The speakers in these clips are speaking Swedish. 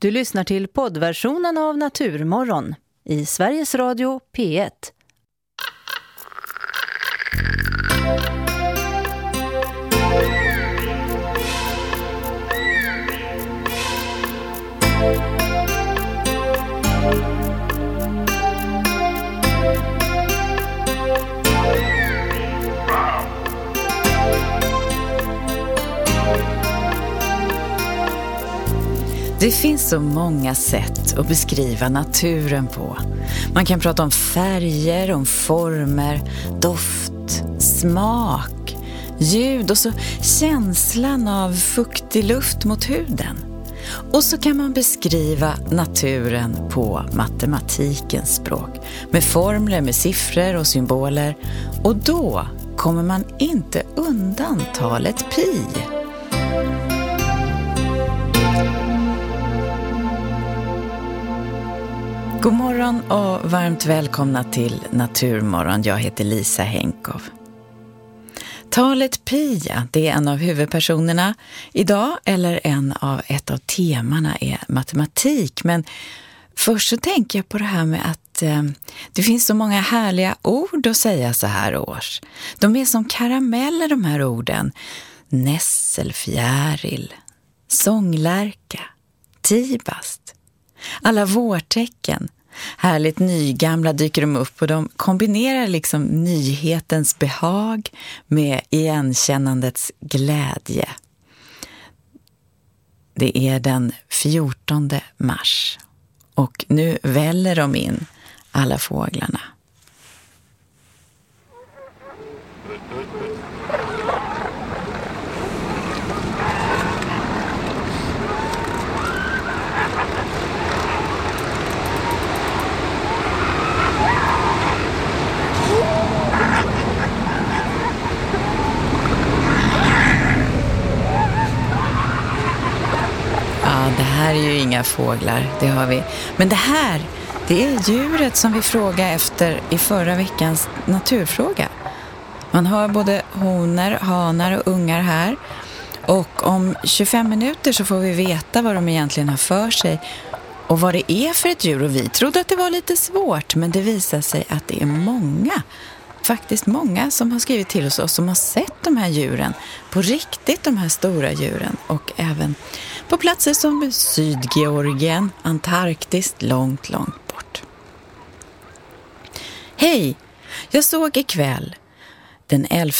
Du lyssnar till poddversionen av Naturmorgon i Sveriges Radio P1. Det finns så många sätt att beskriva naturen på. Man kan prata om färger, om former, doft, smak, ljud och så känslan av fuktig luft mot huden. Och så kan man beskriva naturen på matematikens språk med formler, med siffror och symboler. Och då kommer man inte undan talet pi. God morgon och varmt välkomna till Naturmorgon. Jag heter Lisa Henkov. Talet Pia, det är en av huvudpersonerna idag, eller en av ett av temana är matematik. Men först så tänker jag på det här med att eh, det finns så många härliga ord att säga så här års. De är som karameller de här orden. Nässelfjäril, sånglärka, tibast. Alla vårtecken, härligt nygamla dyker de upp och de kombinerar liksom nyhetens behag med igenkännandets glädje. Det är den 14 mars och nu väller de in, alla fåglarna. det här är ju inga fåglar, det har vi. Men det här, det är djuret som vi frågade efter i förra veckans naturfråga. Man har både honor, hanar och ungar här. Och om 25 minuter så får vi veta vad de egentligen har för sig och vad det är för ett djur. Och vi trodde att det var lite svårt, men det visar sig att det är många faktiskt många som har skrivit till oss och som har sett de här djuren på riktigt, de här stora djuren och även på platser som Sydgeorgien, Antarktis, långt, långt bort. Hej! Jag såg ikväll den 11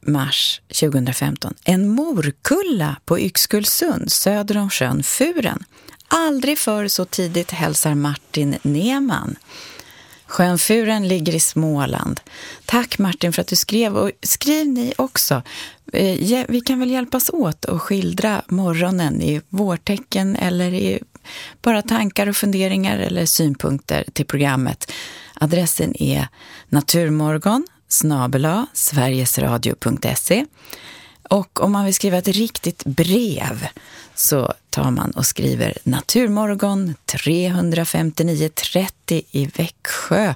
mars 2015 en morkulla på Yxkullsund söder om sjön Furen. Aldrig förr så tidigt hälsar Martin Neman. Sjönfuren ligger i Småland. Tack Martin för att du skrev och skriv ni också. Eh, vi kan väl hjälpas åt och skildra morgonen i vårtecken eller i bara tankar och funderingar eller synpunkter till programmet. Adressen är naturmorgon snabela sverigesradio.se och om man vill skriva ett riktigt brev så tar man och skriver Naturmorgon 359 30 i Växjö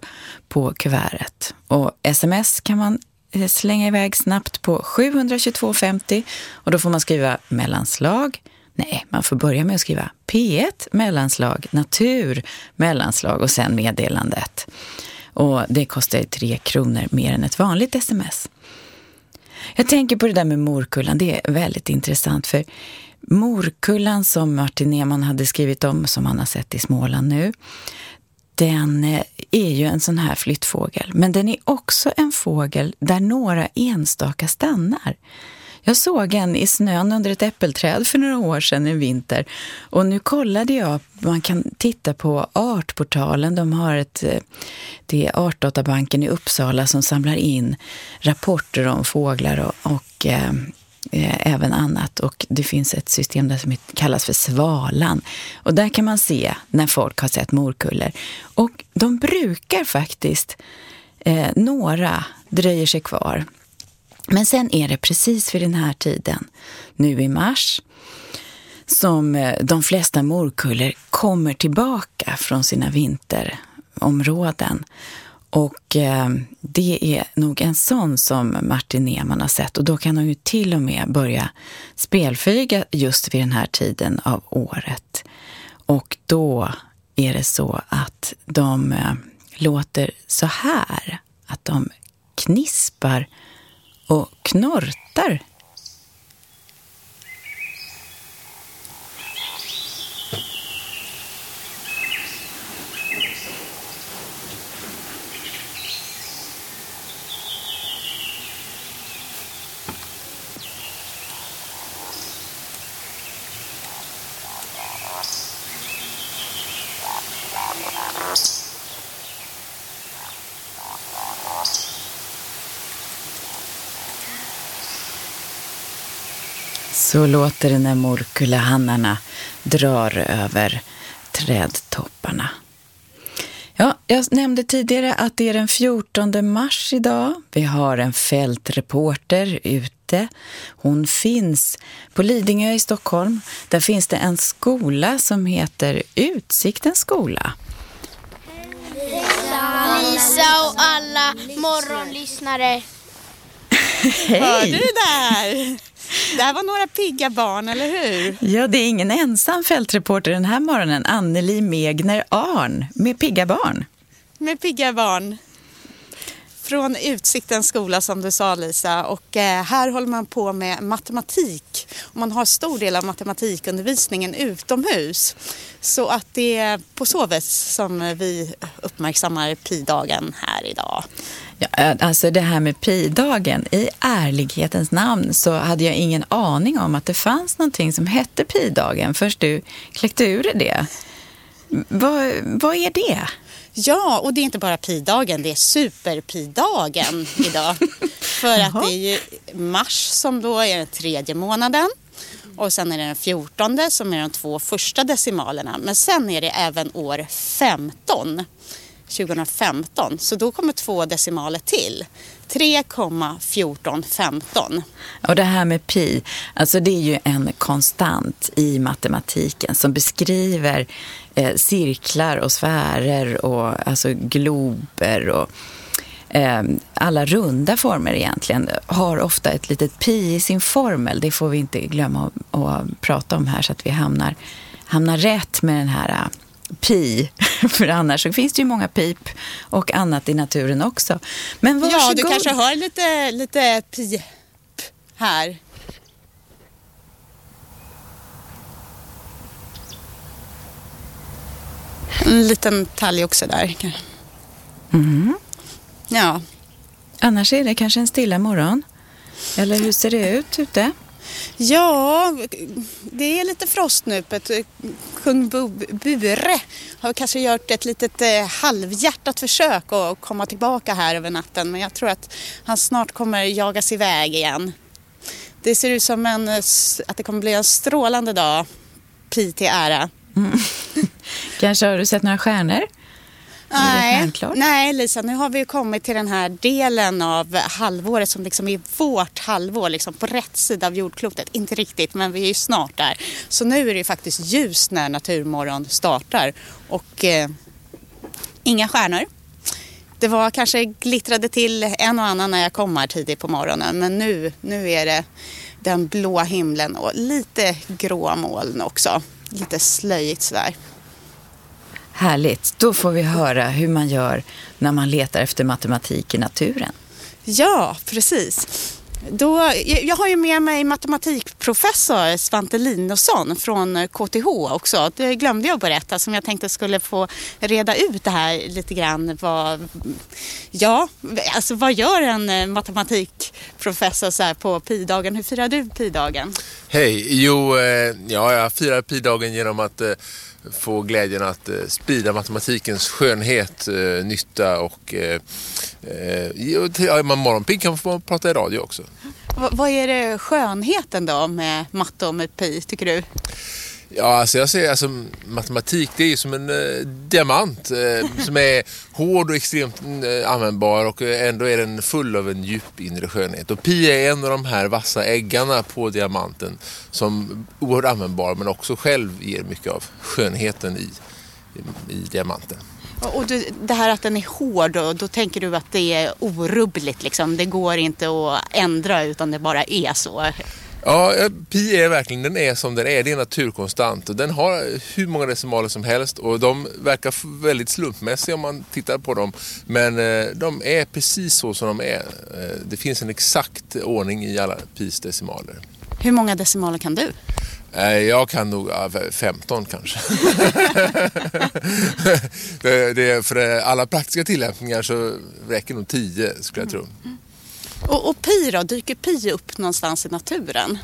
på kuvertet. Och sms kan man eh, slänga iväg snabbt på 722 50 och då får man skriva mellanslag. Nej, man får börja med att skriva P1 mellanslag, natur mellanslag och sen meddelandet. Och det kostar tre kronor mer än ett vanligt sms. Jag tänker på det där med morkullan, det är väldigt intressant för morkullan som Martin Neman hade skrivit om, som han har sett i Småland nu, den eh, är ju en sån här flyttfågel. Men den är också en fågel där några enstaka stannar. Jag såg en i snön under ett äppelträd för några år sedan en vinter. Och nu kollade jag, man kan titta på Artportalen. De har ett, eh, det är Artdatabanken i Uppsala som samlar in rapporter om fåglar och, och eh, eh, även annat. Och det finns ett system där som kallas för Svalan. Och där kan man se när folk har sett morkullor. Och de brukar faktiskt, eh, några dröjer sig kvar. Men sen är det precis vid den här tiden, nu i mars, som eh, de flesta morkullor kommer tillbaka från sina vinterområden. Och eh, det är nog en sån som Martin Neman har sett och då kan de ju till och med börja spelflyga just vid den här tiden av året. Och då är det så att de eh, låter så här, att de knispar och knortar. Så låter det när morkullehannarna drar över trädtopparna. Ja, jag nämnde tidigare att det är den 14 mars idag. Vi har en fältreporter ute. Hon finns på Lidingö i Stockholm. Där finns det en skola som heter Utsiktens skola. Lisa och alla morgonlyssnare. Hej! Hörde du där? Det här var några pigga barn, eller hur? Ja, det är ingen ensam fältreporter den här morgonen. Anneli Megner Arn med pigga barn. Med pigga barn. Från Utsiktens skola som du sa Lisa och eh, här håller man på med matematik. Man har stor del av matematikundervisningen utomhus. Så att det är på så vis som vi uppmärksammar pi-dagen här idag. Ja, eh, alltså det här med pi-dagen, i ärlighetens namn så hade jag ingen aning om att det fanns någonting som hette pi-dagen först du kläckte ur det. Vad, vad är det? Ja, och det är inte bara pi-dagen, det är super-pi-dagen idag. För att det är ju mars som då är den tredje månaden. Och sen är det den 14 som är de två första decimalerna. Men sen är det även år 15. 2015. Så då kommer två decimaler till. 3,1415. Och det här med pi, alltså det är ju en konstant i matematiken som beskriver eh, cirklar och sfärer och alltså glober och eh, alla runda former egentligen har ofta ett litet pi i sin formel. Det får vi inte glömma att, att prata om här så att vi hamnar, hamnar rätt med den här pi, för annars så finns det ju många pip och annat i naturen också. Men varsågod. Ja, du kanske hör lite, lite pip här. En liten talgoxe där. Mm. Ja. Annars är det kanske en stilla morgon. Eller hur ser det ut ute? Ja, det är lite frostnupet. Kung Bure har kanske gjort ett litet eh, halvhjärtat försök att komma tillbaka här över natten men jag tror att han snart kommer jagas iväg igen. Det ser ut som en, att det kommer bli en strålande dag, Pi till ära. Mm. kanske har du sett några stjärnor? Nej, nej Lisa, nu har vi kommit till den här delen av halvåret som liksom är vårt halvår, liksom på rätt sida av jordklotet. Inte riktigt, men vi är ju snart där. Så nu är det faktiskt ljus när Naturmorgon startar och eh, inga stjärnor. Det var kanske glittrade till en och annan när jag kom här tidigt på morgonen, men nu, nu är det den blå himlen och lite grå moln också. Lite slöjigt sådär. Härligt. Då får vi höra hur man gör när man letar efter matematik i naturen. Ja, precis. Då, jag har ju med mig matematikprofessor Svante Linusson från KTH också. Det glömde jag berätta som jag tänkte skulle få reda ut det här lite grann. Vad, ja, alltså vad gör en matematikprofessor så här på pi-dagen? Hur firar du pi-dagen? Hej, jo, eh, ja, jag firar pi-dagen genom att eh, få glädjen att eh, sprida matematikens skönhet, eh, nytta och eh, eh man morgonpigg kan få prata i radio också. V vad är det skönheten då med matte och med pi tycker du? Ja, alltså jag säger alltså matematik det är ju som en eh, diamant eh, som är hård och extremt eh, användbar och ändå är den full av en djup inre skönhet. Och pi är en av de här vassa äggarna på diamanten som är oerhört användbar men också själv ger mycket av skönheten i, i, i diamanten. Och du, det här att den är hård, då, då tänker du att det är orubbligt liksom. Det går inte att ändra utan det bara är så. Ja, pi är verkligen, den är som den är. Det är naturkonstant och den har hur många decimaler som helst och de verkar väldigt slumpmässiga om man tittar på dem. Men eh, de är precis så som de är. Eh, det finns en exakt ordning i alla pis decimaler. Hur många decimaler kan du? Eh, jag kan nog 15 kanske. det, det, för alla praktiska tillämpningar så räcker nog 10 skulle jag tro. Och, och pi då? Dyker pi upp någonstans i naturen?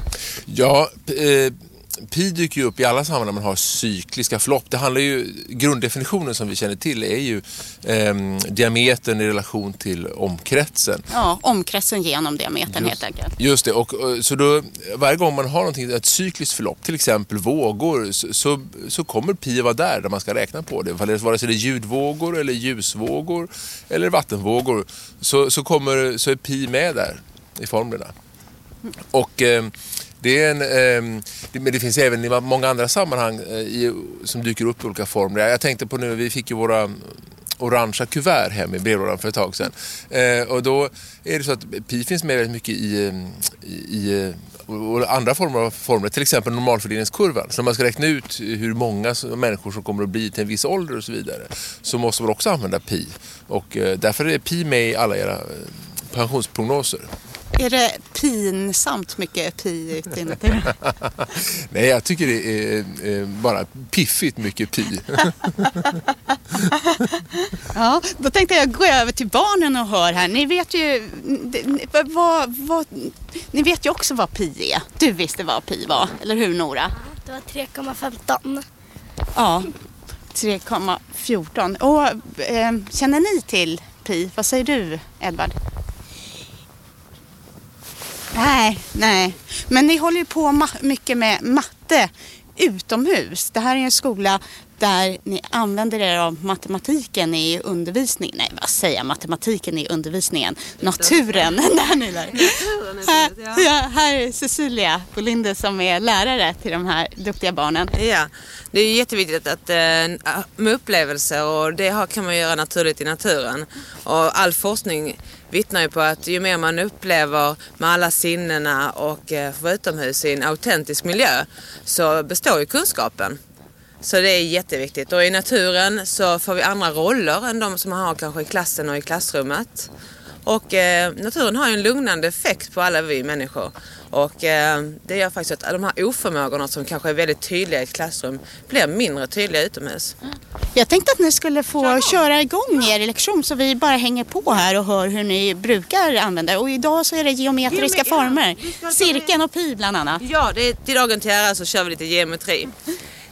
Ja, eh, pi dyker ju upp i alla sammanhang man har cykliska förlopp. Det handlar ju, grunddefinitionen som vi känner till är ju eh, diametern i relation till omkretsen. Ja, omkretsen genom diametern just, helt enkelt. Just det, och, så då, varje gång man har någonting, ett cykliskt förlopp, till exempel vågor, så, så, så kommer pi vara där, där man ska räkna på det. Vare sig det är ljudvågor eller ljusvågor eller vattenvågor så, så, kommer, så är pi med där i formlerna. Och eh, det är en, eh, det, men det finns även i många andra sammanhang eh, i, som dyker upp i olika former. Jag tänkte på nu, vi fick ju våra mm, orangea kuvert hem i brevlådan för ett tag sedan. Eh, och då är det så att pi finns med väldigt mycket i, i, i eh, och andra former av formler, till exempel normalfördelningskurvan. Så när man ska räkna ut hur många människor som kommer att bli till en viss ålder och så vidare så måste man också använda pi. Och eh, därför är pi med i alla era eh, pensionsprognoser. Är det pinsamt mycket pi ute i naturen? Nej, jag tycker det är eh, bara piffigt mycket pi. ja, då tänkte jag gå över till barnen och höra här. Ni vet ju, vad, vad, ni vet ju också vad pi är. Du visste vad pi var, eller hur Nora? Det var 3,15. Ja, 3,14. Och eh, känner ni till pi? Vad säger du, Edvard? Nej, nej. Men ni håller ju på mycket med matte utomhus. Det här är en skola där ni använder er av matematiken i undervisningen. Nej, vad säger jag? Matematiken i undervisningen. Naturen. när ni lär. Här, ja, här är Cecilia Bolinde som är lärare till de här duktiga barnen. Ja, det är jätteviktigt att, eh, med upplevelse och det kan man göra naturligt i naturen. Och all forskning vittnar ju på att ju mer man upplever med alla sinnena och eh, får utomhus i en autentisk miljö så består ju kunskapen. Så det är jätteviktigt. Och i naturen så får vi andra roller än de som man har kanske i klassen och i klassrummet. Och eh, naturen har ju en lugnande effekt på alla vi människor. Och eh, det gör faktiskt att de här oförmågorna som kanske är väldigt tydliga i ett klassrum blir mindre tydliga utomhus. Jag tänkte att ni skulle få köra, köra igång er lektion så vi bara hänger på här och hör hur ni brukar använda. Och idag så är det geometriska Geome former. Ja, Cirkeln och pi bland annat. Ja, det är, till dagen till ära så kör vi lite geometri.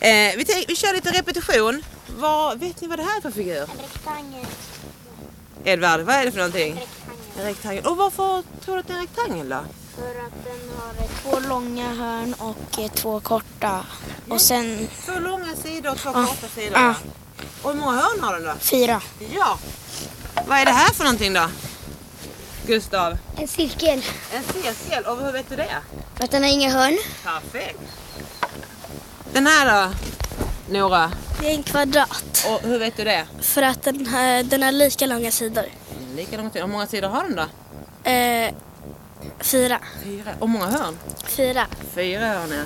Eh, vi, vi kör lite repetition. Vad, vet ni vad det här är för figur? En rektangel. Edvard, vad är det för någonting? En rektangel. En rektangel. Och varför tror du att det är en rektangel då? För att den har två långa hörn och eh, två korta. Och sen... Två långa sidor och två ja. korta sidor? Ja. Och hur många hörn har den då? Fyra. Ja. Vad är det här för någonting då? Gustav? En cirkel. En cirkel. Och hur vet du det? För att den har inga hörn. Perfekt. Den här då? Nora? Det är en kvadrat. Och hur vet du det? För att den, här, den har lika långa sidor. Lika långa sidor. Hur många sidor har den då? Eh, fyra. Fyra. Och många hörn? Fyra. Fyra hörn, ja.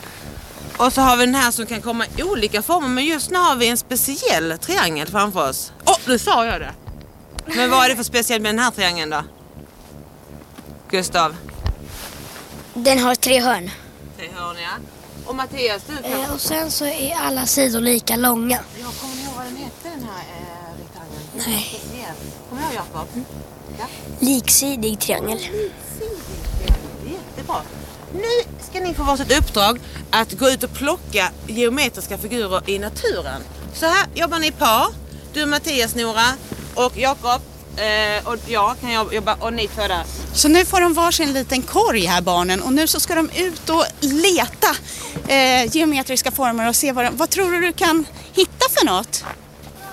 Och så har vi den här som kan komma i olika former. Men just nu har vi en speciell triangel framför oss. Åh, oh, nu sa jag det! Men vad är det för speciellt med den här triangeln då? Gustav? Den har tre hörn. Tre hörn, ja. Och Mattias, du kan... Eh, och sen så är alla sidor lika långa. Jag kommer ihåg vad den hette den här eh, rektangeln. Nej. Kommer du ihåg Jakob? Mm. Ja. Liksidig triangel. Liksidig triangel, jättebra. Nu ska ni få varsitt uppdrag att gå ut och plocka geometriska figurer i naturen. Så här jobbar ni par. Du Mattias, Nora och Jakob Eh, och jag kan jobba och ni två där. Så nu får de varsin liten korg här barnen och nu så ska de ut och leta eh, geometriska former och se vad de, vad tror du du kan hitta för något?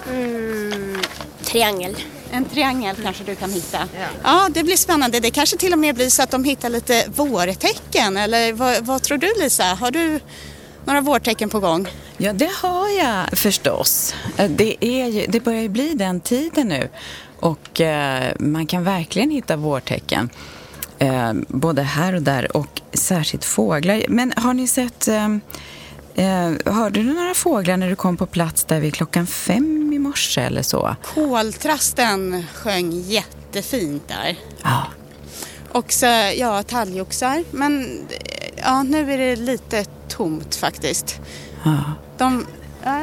Mm, triangel. En triangel kanske du kan hitta. Ja. ja, det blir spännande. Det kanske till och med blir så att de hittar lite vårtecken. Eller vad, vad tror du Lisa? Har du några vårtecken på gång? Ja, det har jag förstås. Det, är ju, det börjar ju bli den tiden nu. Och eh, man kan verkligen hitta vårtecken. eh, både här och där och särskilt fåglar. Men har ni sett, eh, eh, hörde du några fåglar när du kom på plats där vid klockan fem i morse eller så? Koltrasten sjöng jättefint där. Ja. Och så, ja, talgoxar. Men ja, nu är det lite tomt faktiskt. ja. De ja,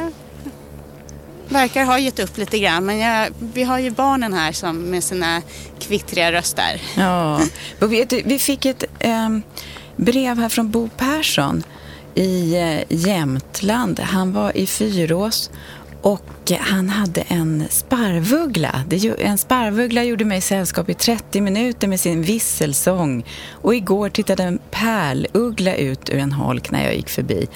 verkar ha gett upp lite grann. Men jag, vi har ju barnen här som med sina kvittriga röster. Ja, och vet du, vi fick ett eh, brev här från Bo Persson i eh, Jämtland. Han var i Fyrås och han hade en sparvuggla. En sparvuggla gjorde mig sällskap i 30 minuter med sin visselsång. Och igår tittade en pärluggla ut ur en holk när jag gick förbi.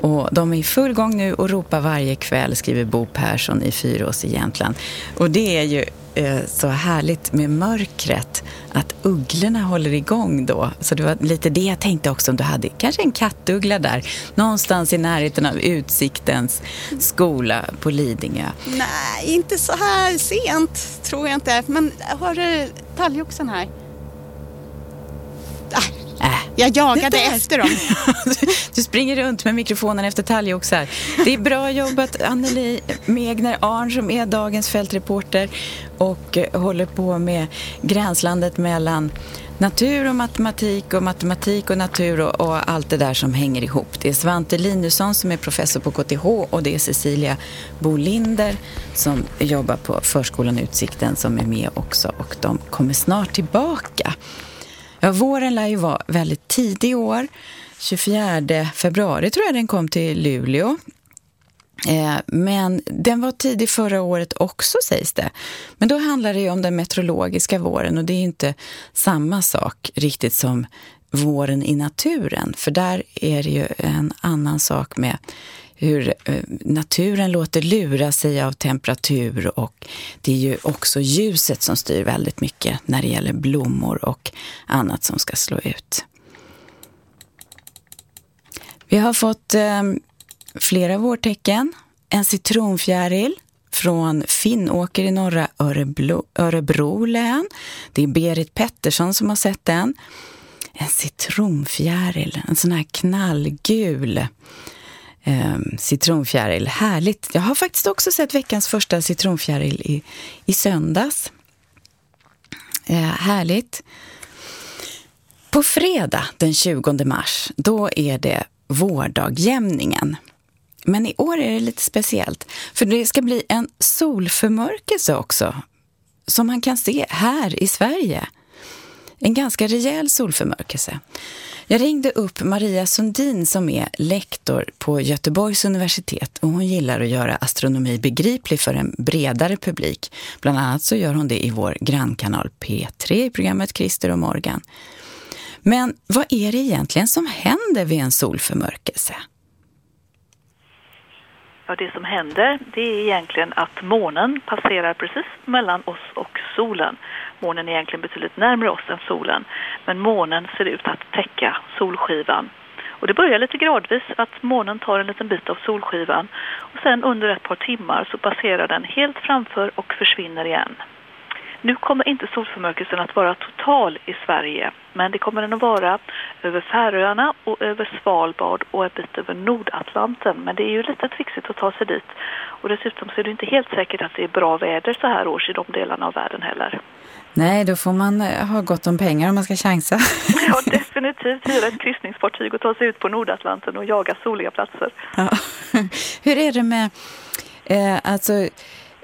Och de är i full gång nu och ropar varje kväll, skriver Bo Persson i Fyrås i Jämtland. Och det är ju eh, så härligt med mörkret att ugglorna håller igång då. Så det var lite det jag tänkte också om du hade kanske en kattuggla där. Någonstans i närheten av Utsiktens skola på Lidingö. Nej, inte så här sent tror jag inte. Men har du talgoxen här? Äh. jag jagade där- efter dem. Du springer runt med mikrofonen efter talgoxar. Det är bra jobbat Anneli Megner Arn som är dagens fältreporter och eh, håller på med gränslandet mellan natur och matematik och matematik och natur och, och allt det där som hänger ihop. Det är Svante Linusson som är professor på KTH och det är Cecilia Bolinder som jobbar på förskolan Utsikten som är med också och de kommer snart tillbaka. Ja, våren lär ju vara väldigt tidig i år. 24 februari tror jag den kom till Luleå. Eh, men den var tidig förra året också sägs det. Men då handlar det ju om den meteorologiska våren och det är ju inte samma sak riktigt som våren i naturen. För där är det ju en annan sak med hur eh, naturen låter lura sig av temperatur och det är ju också ljuset som styr väldigt mycket när det gäller blommor och annat som ska slå ut. Vi har fått eh, flera vårtecken. En citronfjäril från Finnåker i norra Örebro, Örebro län. Det är Berit Pettersson som har sett den. En citronfjäril, en sån här knallgul eh, citronfjäril. Härligt. Jag har faktiskt också sett veckans första citronfjäril i, i söndags. Eh, härligt. På fredag den 20 mars, då är det vårdagjämningen. Men i år är det lite speciellt, för det ska bli en solförmörkelse också, som man kan se här i Sverige. En ganska rejäl solförmörkelse. Jag ringde upp Maria Sundin som är lektor på Göteborgs universitet och hon gillar att göra astronomi begriplig för en bredare publik. Bland annat så gör hon det i vår grannkanal P3 i programmet Christer och Morgan. Men vad är det egentligen som händer vid en solförmörkelse? Ja, det som händer det är egentligen att månen passerar precis mellan oss och solen. Månen är egentligen betydligt närmare oss än solen, men månen ser ut att täcka solskivan. Och det börjar lite gradvis att månen tar en liten bit av solskivan och sen under ett par timmar så passerar den helt framför och försvinner igen. Nu kommer inte solförmörkelsen att vara total i Sverige, men det kommer den att vara över Färöarna och över Svalbard och en bit över Nordatlanten. Men det är ju lite trixigt att ta sig dit. Och dessutom så är det inte helt säkert att det är bra väder så här års i de delarna av världen heller. Nej, då får man eh, ha gott om pengar om man ska chansa. Ja, definitivt hyra ett kryssningsfartyg och ta sig ut på Nordatlanten och jaga soliga platser. Ja. Hur är det med, eh, alltså,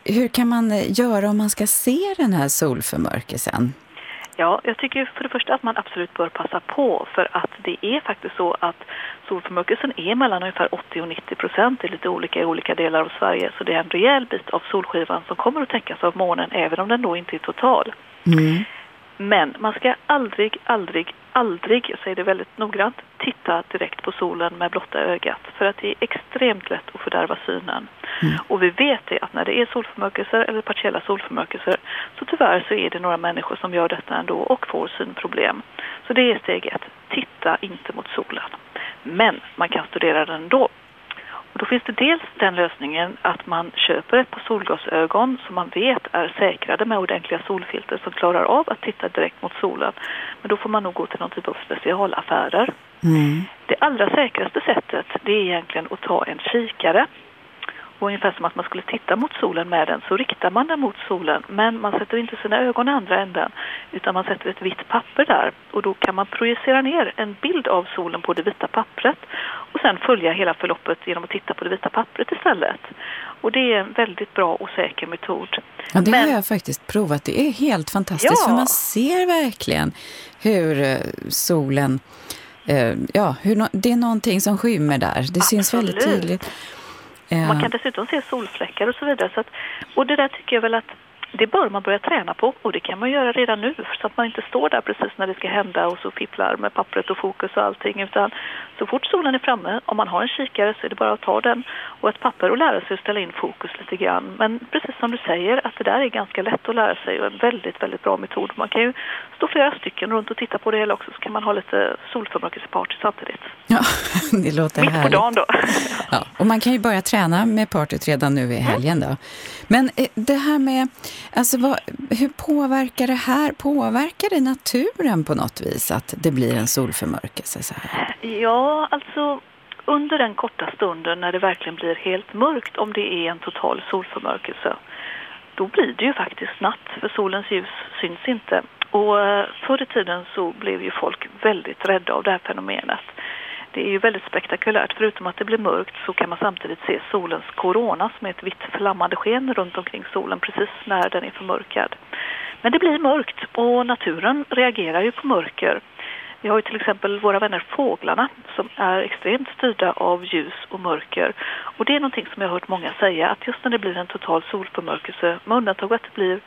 hur kan man göra om man ska se den här solförmörkelsen? Ja, jag tycker för det första att man absolut bör passa på för att det är faktiskt så att solförmörkelsen är mellan ungefär 80 och 90 procent. Det är lite olika i olika delar av Sverige så det är en rejäl bit av solskivan som kommer att täckas av månen även om den då inte är total. Mm. Men man ska aldrig, aldrig, aldrig, jag säger det väldigt noggrant, titta direkt på solen med blotta ögat. För att det är extremt lätt att fördärva synen. Mm. Och vi vet det att när det är solförmörkelser eller partiella solförmörkelser så tyvärr så är det några människor som gör detta ändå och får synproblem. Så det är steg ett. Titta inte mot solen. Men man kan studera den ändå. Och då finns det dels den lösningen att man köper ett par solglasögon som man vet är säkrade med ordentliga solfilter som klarar av att titta direkt mot solen. Men då får man nog gå till någon typ av specialaffärer. Mm. Det allra säkraste sättet det är egentligen att ta en kikare och ungefär som att man skulle titta mot solen med den så riktar man den mot solen men man sätter inte sina ögon i andra änden utan man sätter ett vitt papper där och då kan man projicera ner en bild av solen på det vita pappret och sen följa hela förloppet genom att titta på det vita pappret istället. Och det är en väldigt bra och säker metod. Ja, det men... har jag faktiskt provat. Det är helt fantastiskt ja. för man ser verkligen hur eh, solen eh, ja, hur, det är någonting som skymmer där. Det Absolut. syns väldigt tydligt. Man kan dessutom se solfläckar och så vidare. Så att, och det där tycker jag väl att det bör man börja träna på och det kan man göra redan nu så att man inte står där precis när det ska hända och så fipplar med pappret och fokus och allting utan så fort solen är framme, om man har en kikare så är det bara att ta den och ett papper och lära sig att ställa in fokus lite grann. Men precis som du säger att det där är ganska lätt att lära sig och en väldigt, väldigt bra metod. Man kan ju stå flera stycken runt och titta på det hela också så kan man ha lite solförmörkelseparty samtidigt. Ja, det låter Mitt härligt. på dagen då. Ja, och man kan ju börja träna med partyt redan nu i helgen då. Men eh, det här med, alltså vad, hur påverkar det här, påverkar det naturen på något vis att det blir en solförmörkelse så här? Ja, alltså under den korta stunden när det verkligen blir helt mörkt om det är en total solförmörkelse då blir det ju faktiskt natt för solens ljus syns inte. Och eh, förr i tiden så blev ju folk väldigt rädda av det här fenomenet. Det är ju väldigt spektakulärt. Förutom att det blir mörkt så kan man samtidigt se solens korona som är ett vitt flammande sken runt omkring solen precis när den är förmörkad. Men det blir mörkt och naturen reagerar ju på mörker. Vi har ju till exempel våra vänner fåglarna som är extremt styrda av ljus och mörker. Och det är någonting som jag har hört många säga att just när det blir en total solförmörkelse, med undantag att det blir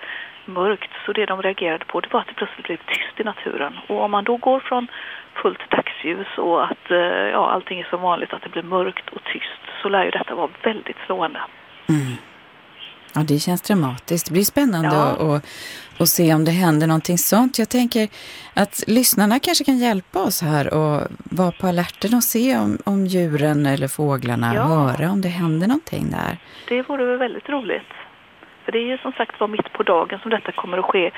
mörkt, så det de reagerade på det var att det plötsligt blev tyst i naturen. Och om man då går från fullt dagsljus och att eh, ja, allting är som vanligt, att det blir mörkt och tyst, så lär ju detta vara väldigt slående. Mm. Ja, det känns dramatiskt. Det blir spännande ja. att, att, att se om det händer någonting sånt. Jag tänker att lyssnarna kanske kan hjälpa oss här och vara på alerten och se om, om djuren eller fåglarna, ja. höra om det händer någonting där. Det vore väldigt roligt. För det är ju som sagt var mitt på dagen som detta kommer att ske.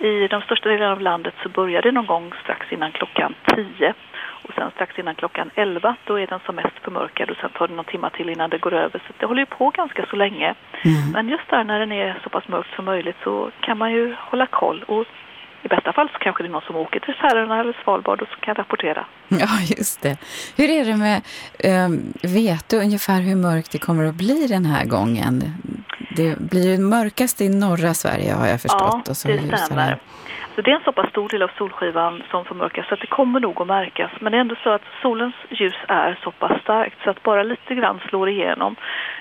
I de största delarna av landet så börjar det någon gång strax innan klockan 10 och sen strax innan klockan 11 då är den som mest förmörkad och sen tar det någon timme till innan det går över. Så det håller ju på ganska så länge. Mm. Men just där när den är så pass mörkt som möjligt så kan man ju hålla koll och i bästa fall så kanske det är någon som åker till Färöarna eller Svalbard och som kan rapportera. Ja, just det. Hur är det med, um, vet du ungefär hur mörkt det kommer att bli den här gången? Det blir ju mörkast i norra Sverige har jag förstått. Ja, och så det stämmer. Så det är en så pass stor del av solskivan som förmörkas så att det kommer nog att märkas. Men det är ändå så att solens ljus är så pass starkt så att bara lite grann slår igenom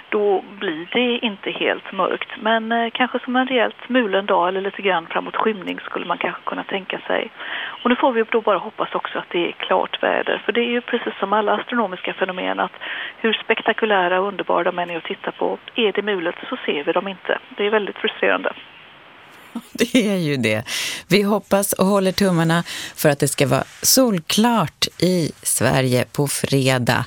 då blir det inte helt mörkt. Men eh, kanske som en rejält mulen dag eller lite grann framåt skymning skulle man kanske kunna tänka sig. Och nu får vi då bara hoppas också att det är klart väder. För det är ju precis som alla astronomiska fenomen att hur spektakulära och underbara de än är att titta på, är det mulet så ser vi dem inte. Det är väldigt frustrerande. Det är ju det. Vi hoppas och håller tummarna för att det ska vara solklart i Sverige på fredag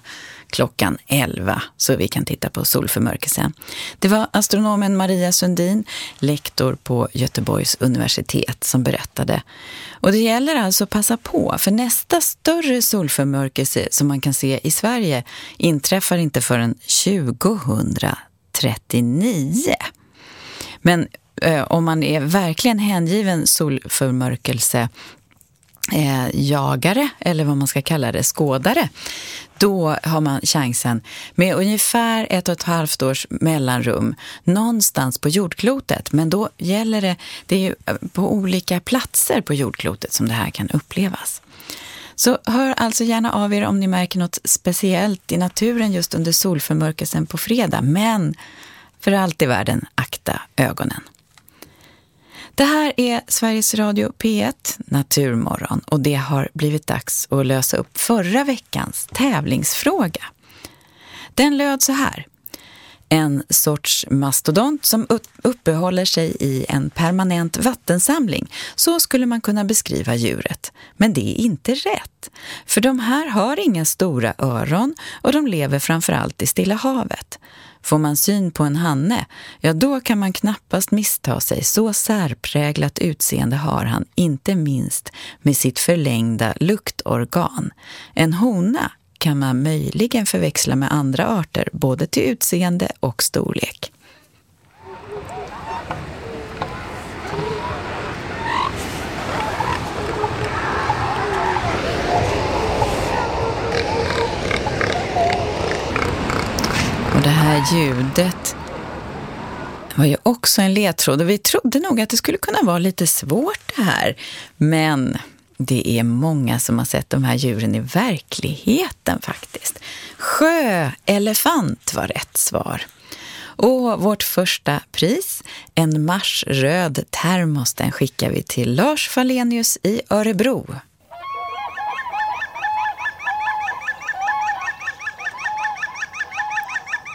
klockan 11 så vi kan titta på solförmörkelsen. Det var astronomen Maria Sundin, lektor på Göteborgs universitet som berättade. Och det gäller alltså att passa på för nästa större solförmörkelse som man kan se i Sverige inträffar inte förrän 2039. Men Eh, om man är verkligen hängiven solförmörkelse eh, jagare, eller vad man ska kalla det, skådare, då har man chansen med ungefär ett och ett halvt års mellanrum någonstans på jordklotet. Men då gäller det, det är ju eh, på olika platser på jordklotet som det här kan upplevas. Så hör alltså gärna av er om ni märker något speciellt i naturen just under solförmörkelsen på fredag. Men för allt i världen, akta ögonen. Det här är Sveriges Radio P1 Naturmorgon och det har blivit dags att lösa upp förra veckans tävlingsfråga. Den löd så här. En sorts mastodont som uppehåller sig i en permanent vattensamling. Så skulle man kunna beskriva djuret. Men det är inte rätt. För de här har inga stora öron och de lever framförallt i Stilla havet. Får man syn på en hanne, ja då kan man knappast missta sig. Så särpräglat utseende har han, inte minst med sitt förlängda luktorgan. En hona kan man möjligen förväxla med andra arter, både till utseende och storlek. Här ljudet var ju också en ledtråd och vi trodde nog att det skulle kunna vara lite svårt det här. Men det är många som har sett de här djuren i verkligheten faktiskt. Sjöelefant var rätt svar. Och vårt första pris, en marsröd termos, den skickar vi till Lars Falenius i Örebro.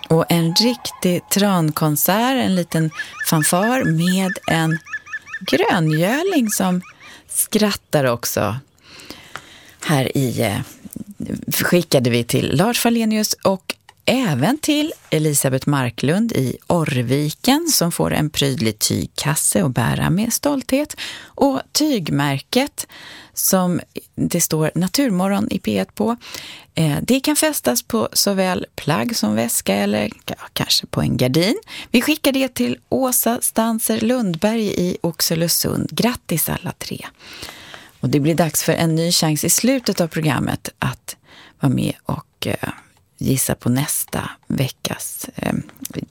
Och en riktig trankonsert, en liten fanfar med en gröngöling som skrattar också. Här i eh, skickade vi till Lars Falenius och även till Elisabeth Marklund i Orrviken som får en prydlig tygkasse att bära med stolthet. Och tygmärket som det står Naturmorgon i P1 på. Eh, det kan fästas på såväl plagg som väska eller ja, kanske på en gardin. Vi skickar det till Åsa Stanser Lundberg i Oxelösund. Grattis alla tre! Och det blir dags för en ny chans i slutet av programmet att vara med och eh, gissa på nästa veckas, eh,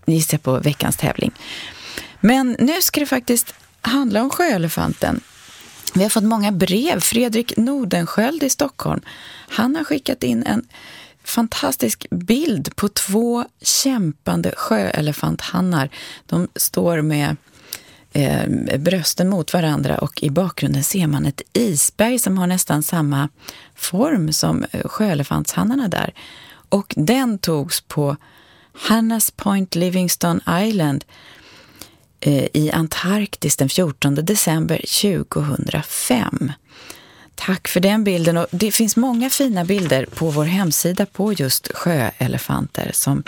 gissa på veckans tävling. Men nu ska det faktiskt handla om sjöelefanten. Vi har fått många brev. Fredrik Nordenskjöld i Stockholm, han har skickat in en fantastisk bild på två kämpande sjöelefanthannar. De står med eh, brösten mot varandra och i bakgrunden ser man ett isberg som har nästan samma form som eh, sjöelefantshannarna där. Och den togs på Hannas Point Livingston Island eh, i Antarktis den 14 december 2005. Tack för den bilden. Och det finns många fina bilder på vår hemsida på just sjöelefanter som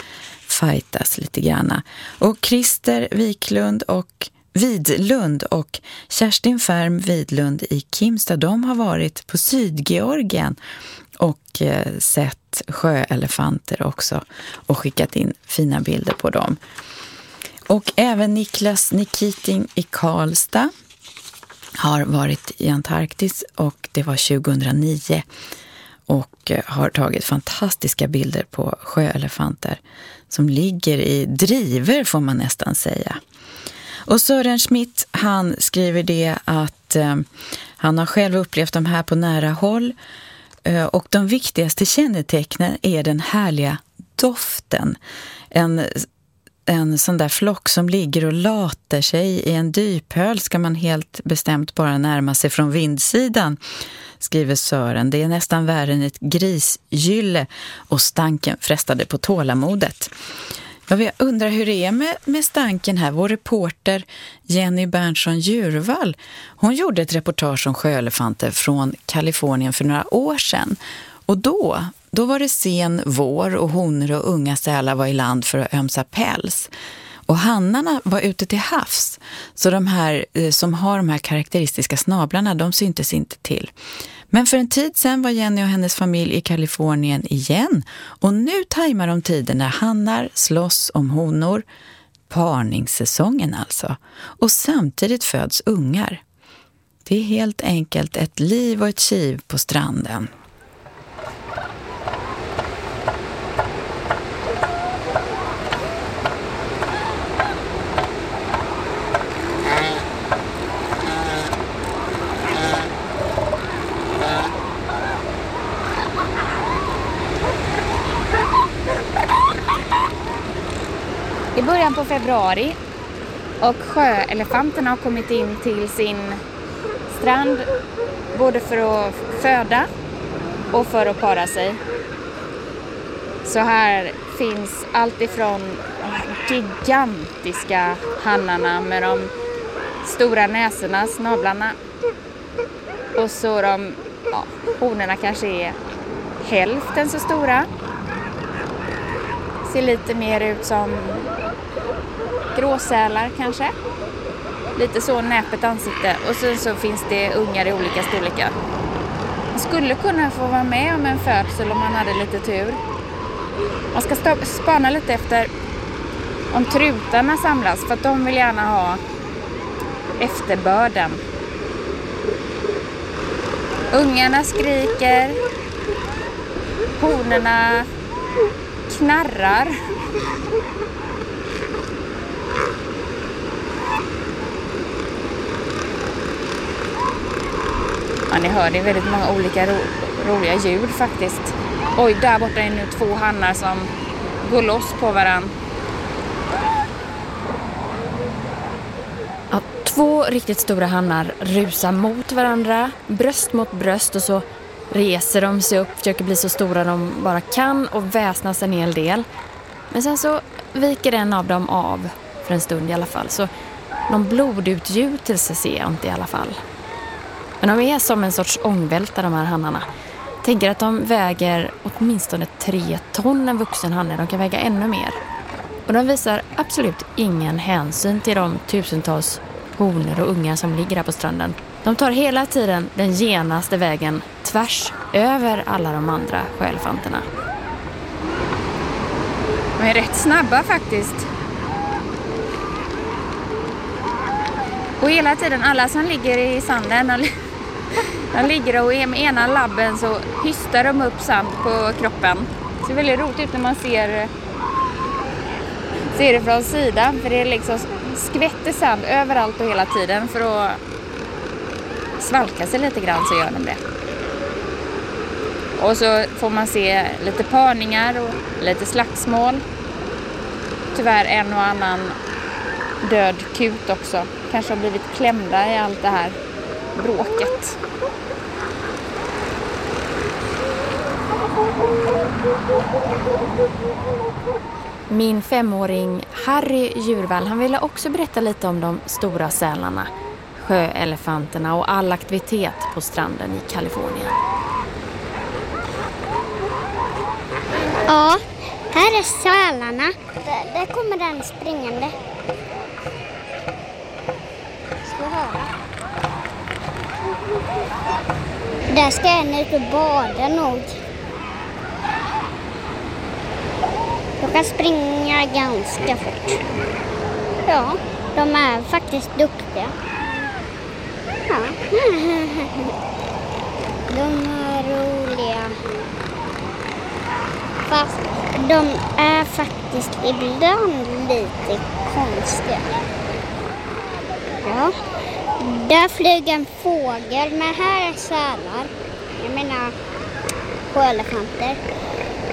fightas lite grann. Och Christer Wiklund och Vidlund och Kerstin Färm Vidlund i Kimstad, de har varit på Sydgeorgien och eh, sett sjöelefanter också och skickat in fina bilder på dem. Och även Niklas Nikitin i Karlstad har varit i Antarktis och det var 2009 och eh, har tagit fantastiska bilder på sjöelefanter som ligger i driver får man nästan säga. Och Sören Schmidt han skriver det att eh, han har själv upplevt de här på nära håll Eh, och de viktigaste kännetecknen är den härliga doften. En en sån där flock som ligger och later sig i en dyphöl ska man helt bestämt bara närma sig från vindsidan, skriver Sören. Det är nästan värre än ett grisgylle och stanken frestade på tålamodet. Jag undrar hur det är med, med stanken här. Vår reporter Jenny Berntsson Djurvall, hon gjorde ett reportage om sjöelefanter från Kalifornien för några år sedan. Och då, då var det sen vår och honor och unga sälar var i land för att ömsa päls. Och hannarna var ute till havs, så de här eh, som har de här karaktäristiska snablarna, de syntes inte till. Men för en tid sen var Jenny och hennes familj i Kalifornien igen och nu tajmar de tiden när hannar slåss om honor, parningssäsongen alltså, och samtidigt föds ungar. Det är helt enkelt ett liv och ett kiv på stranden. i början på februari och sjöelefanterna har kommit in till sin strand både för att föda och för att para sig. Så här finns allt ifrån gigantiska hannarna med de stora näsorna, snablarna. Och så de, ja, honorna kanske är hälften så stora. Ser lite mer ut som gråsälar kanske. Lite så näpet ansikte och sen så finns det ungar i olika storlekar. Man skulle kunna få vara med om en födsel om man hade lite tur. Man ska spana lite efter om trutarna samlas för att de vill gärna ha efterbörden. Ungarna skriker. Honorna knarrar. Ja, ni hör, det är väldigt många olika ro roliga ljud faktiskt. Oj, där borta är nu två hannar som går loss på varandra. Ja, två riktigt stora hannar rusar mot varandra, bröst mot bröst och så reser de sig upp, försöker bli så stora de bara kan och väsnas en hel del. Men sen så viker en av dem av för en stund i alla fall. Så någon blodutgjutelse ser jag inte i alla fall. Men de är som en sorts ångvälta de här hannarna. Tänker att de väger åtminstone tre ton en vuxen hanne. De kan väga ännu mer. Och de visar absolut ingen hänsyn till de tusentals honor och ungar som ligger här på stranden. De tar hela tiden den genaste vägen tvärs över alla de andra sjöelefanterna. De är rätt snabba faktiskt. Och hela tiden, alla som ligger i sanden, de ligger och med ena labben så hystar de upp sand på kroppen. Det ser väldigt roligt ut när man ser, ser det från sidan för det är liksom skvätter sand överallt och hela tiden för att svalka sig lite grann så gör de det. Och så får man se lite parningar och lite slagsmål. Tyvärr en och annan död kut också. Kanske har blivit klämda i allt det här bråket. Min femåring Harry Djurvall han ville också berätta lite om de stora sälarna, sjöelefanterna och all aktivitet på stranden i Kalifornien. Ja, här är sälarna. Där, där kommer den springande. Ska höra? Där ska en ut och bada nog. De kan springa ganska fort. Ja, de är faktiskt duktiga. Ja. De är roliga. Fast de är faktiskt ibland lite konstiga. Ja. Där flyger en fågel, men här är sälar. Jag menar sjöelefanter.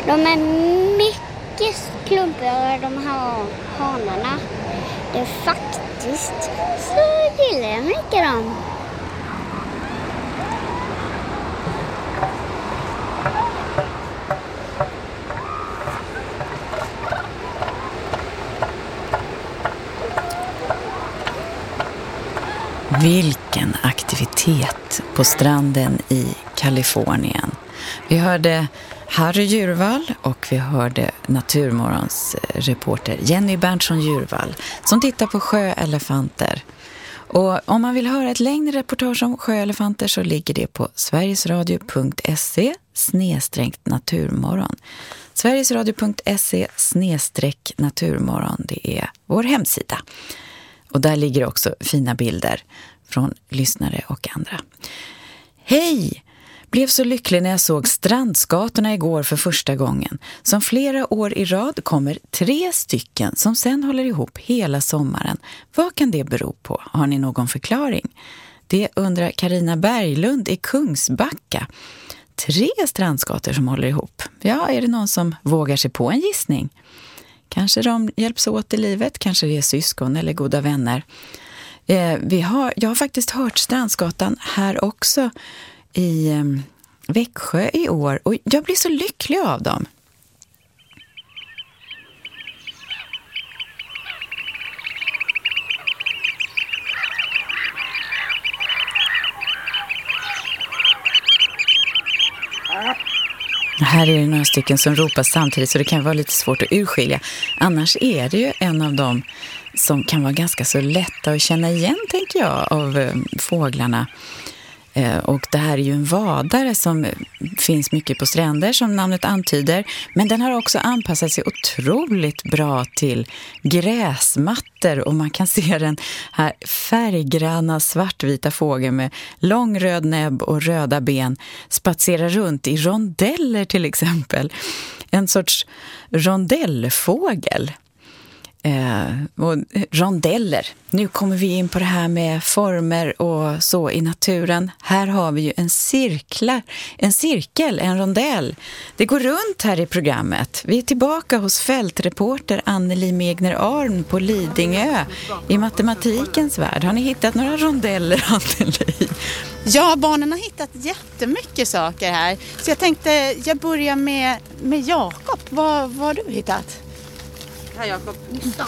De är mycket klumpigare de här hanarna. Det är faktiskt så gillar jag mycket dem. Vilken aktivitet på stranden i Kalifornien. Vi hörde Harry Djurvall och vi hörde Naturmorgons eh, reporter Jenny Berntsson Djurvall som tittar på sjöelefanter. Och om man vill höra ett längre reportage om sjöelefanter så ligger det på sverigesradio.se naturmorgon. Sverigesradio.se snedsträck naturmorgon, det är vår hemsida. Och där ligger också fina bilder från lyssnare och andra. Hej! Blev så lycklig när jag såg Strandsgatorna igår för första gången. Som flera år i rad kommer tre stycken som sen håller ihop hela sommaren. Vad kan det bero på? Har ni någon förklaring? Det undrar Karina Berglund i Kungsbacka. Tre strandsgator som håller ihop. Ja, är det någon som vågar sig på en gissning? Kanske de hjälps åt i livet, kanske det är syskon eller goda vänner. Eh, vi har, jag har faktiskt hört strandskatan här också i eh, Växjö i år och jag blir så lycklig av dem. Ah. Här är det några stycken som ropar samtidigt så det kan vara lite svårt att urskilja. Annars är det ju en av dem som kan vara ganska så lätta att känna igen, tänker jag, av eh, fåglarna. Eh, och det här är ju en vadare som finns mycket på stränder som namnet antyder. Men den har också anpassat sig otroligt bra till gräsmattor och man kan se den här färggranna svartvita fågeln med lång röd näbb och röda ben spatsera runt i rondeller till exempel. En sorts rondellfågel. Eh, och rondeller. Nu kommer vi in på det här med former och så i naturen. Här har vi ju en cirkla, en cirkel, en rondell. Det går runt här i programmet. Vi är tillbaka hos fältreporter Anneli Megner Arn på Lidingö i matematikens värld. Har ni hittat några rondeller, Anneli? Ja, barnen har hittat jättemycket saker här. Så jag tänkte, jag börjar med, med Jakob. Vad, vad har du hittat? Här Jakob. Gustav.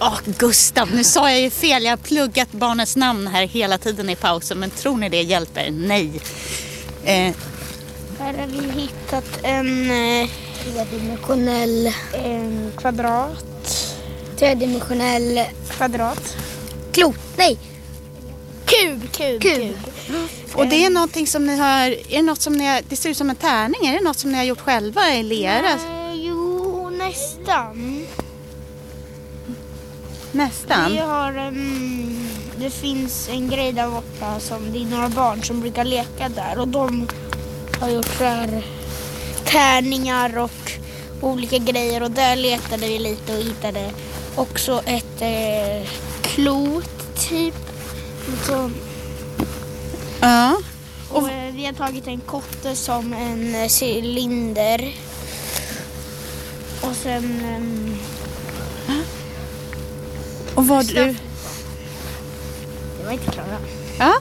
Åh, Gustav. Nu sa jag ju fel. Jag har pluggat barnens namn här hela tiden i pausen. Men tror ni det hjälper? Nej. Eh. Här har vi hittat en eh, tredimensionell en kvadrat. Tredimensionell kvadrat. Klot. Nej. Kub, kub, kub. kub. Och det är någonting som ni har, är det något som ni har, det ser ut som en tärning, är det något som ni har gjort själva i lera? Nej, jo, nästan. Nästan? Vi har, um, det finns en grej där borta som det är några barn som brukar leka där och de har gjort så här tärningar och olika grejer och där letade vi lite och hittade också ett eh, klot typ. Så. Ja. Och, och eh, vi har tagit en kotte som en eh, cylinder. Och sen um, och vad du... Det var inte Klara. Ja.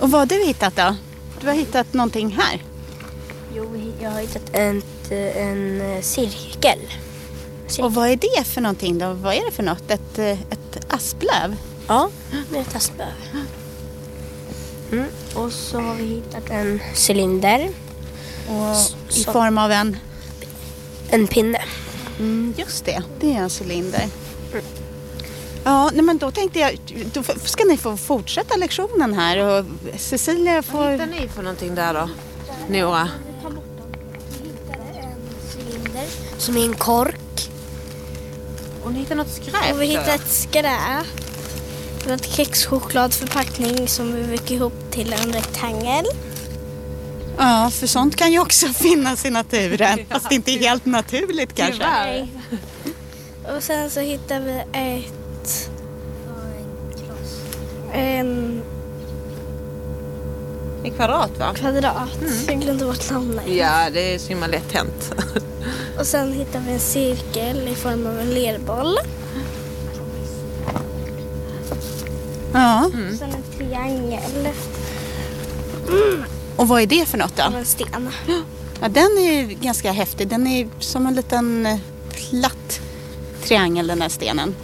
Och vad har du hittat då? Du har hittat någonting här? Jo, jag har hittat en, en eh, cirkel. cirkel. Och vad är det för någonting då? Vad är det för något? Ett, eh, ett asplöv? Ja, det är ett asplöv. Mm. Och så har vi hittat en cylinder. Och I form av en? En pinne. Mm, just det, det är en cylinder. Ja, nej, men då tänkte jag, då ska ni få fortsätta lektionen här och Cecilia får... Vad hittar ni för någonting där då, Nora? Vi hittade en cylinder som är en kork. Och ni hittade något skräp? Och vi hittade ett skräp. En kexchokladförpackning som vi fick ihop till en rektangel. Ja, för sånt kan ju också finnas i naturen. Fast inte är helt naturligt kanske. Tyvärr. Och sen så hittade vi ett en... En kvadrat va? Kvadrat. Mm. Jag glömde bort namnet. Ja, det är så himla lätt hänt. Och sen hittade vi en cirkel i form av en lerboll. Ja. Mm. Sen en triangel. Mm. Och vad är det för något då? En sten. Ja, den är ganska häftig. Den är som en liten eh, platt triangel den här stenen.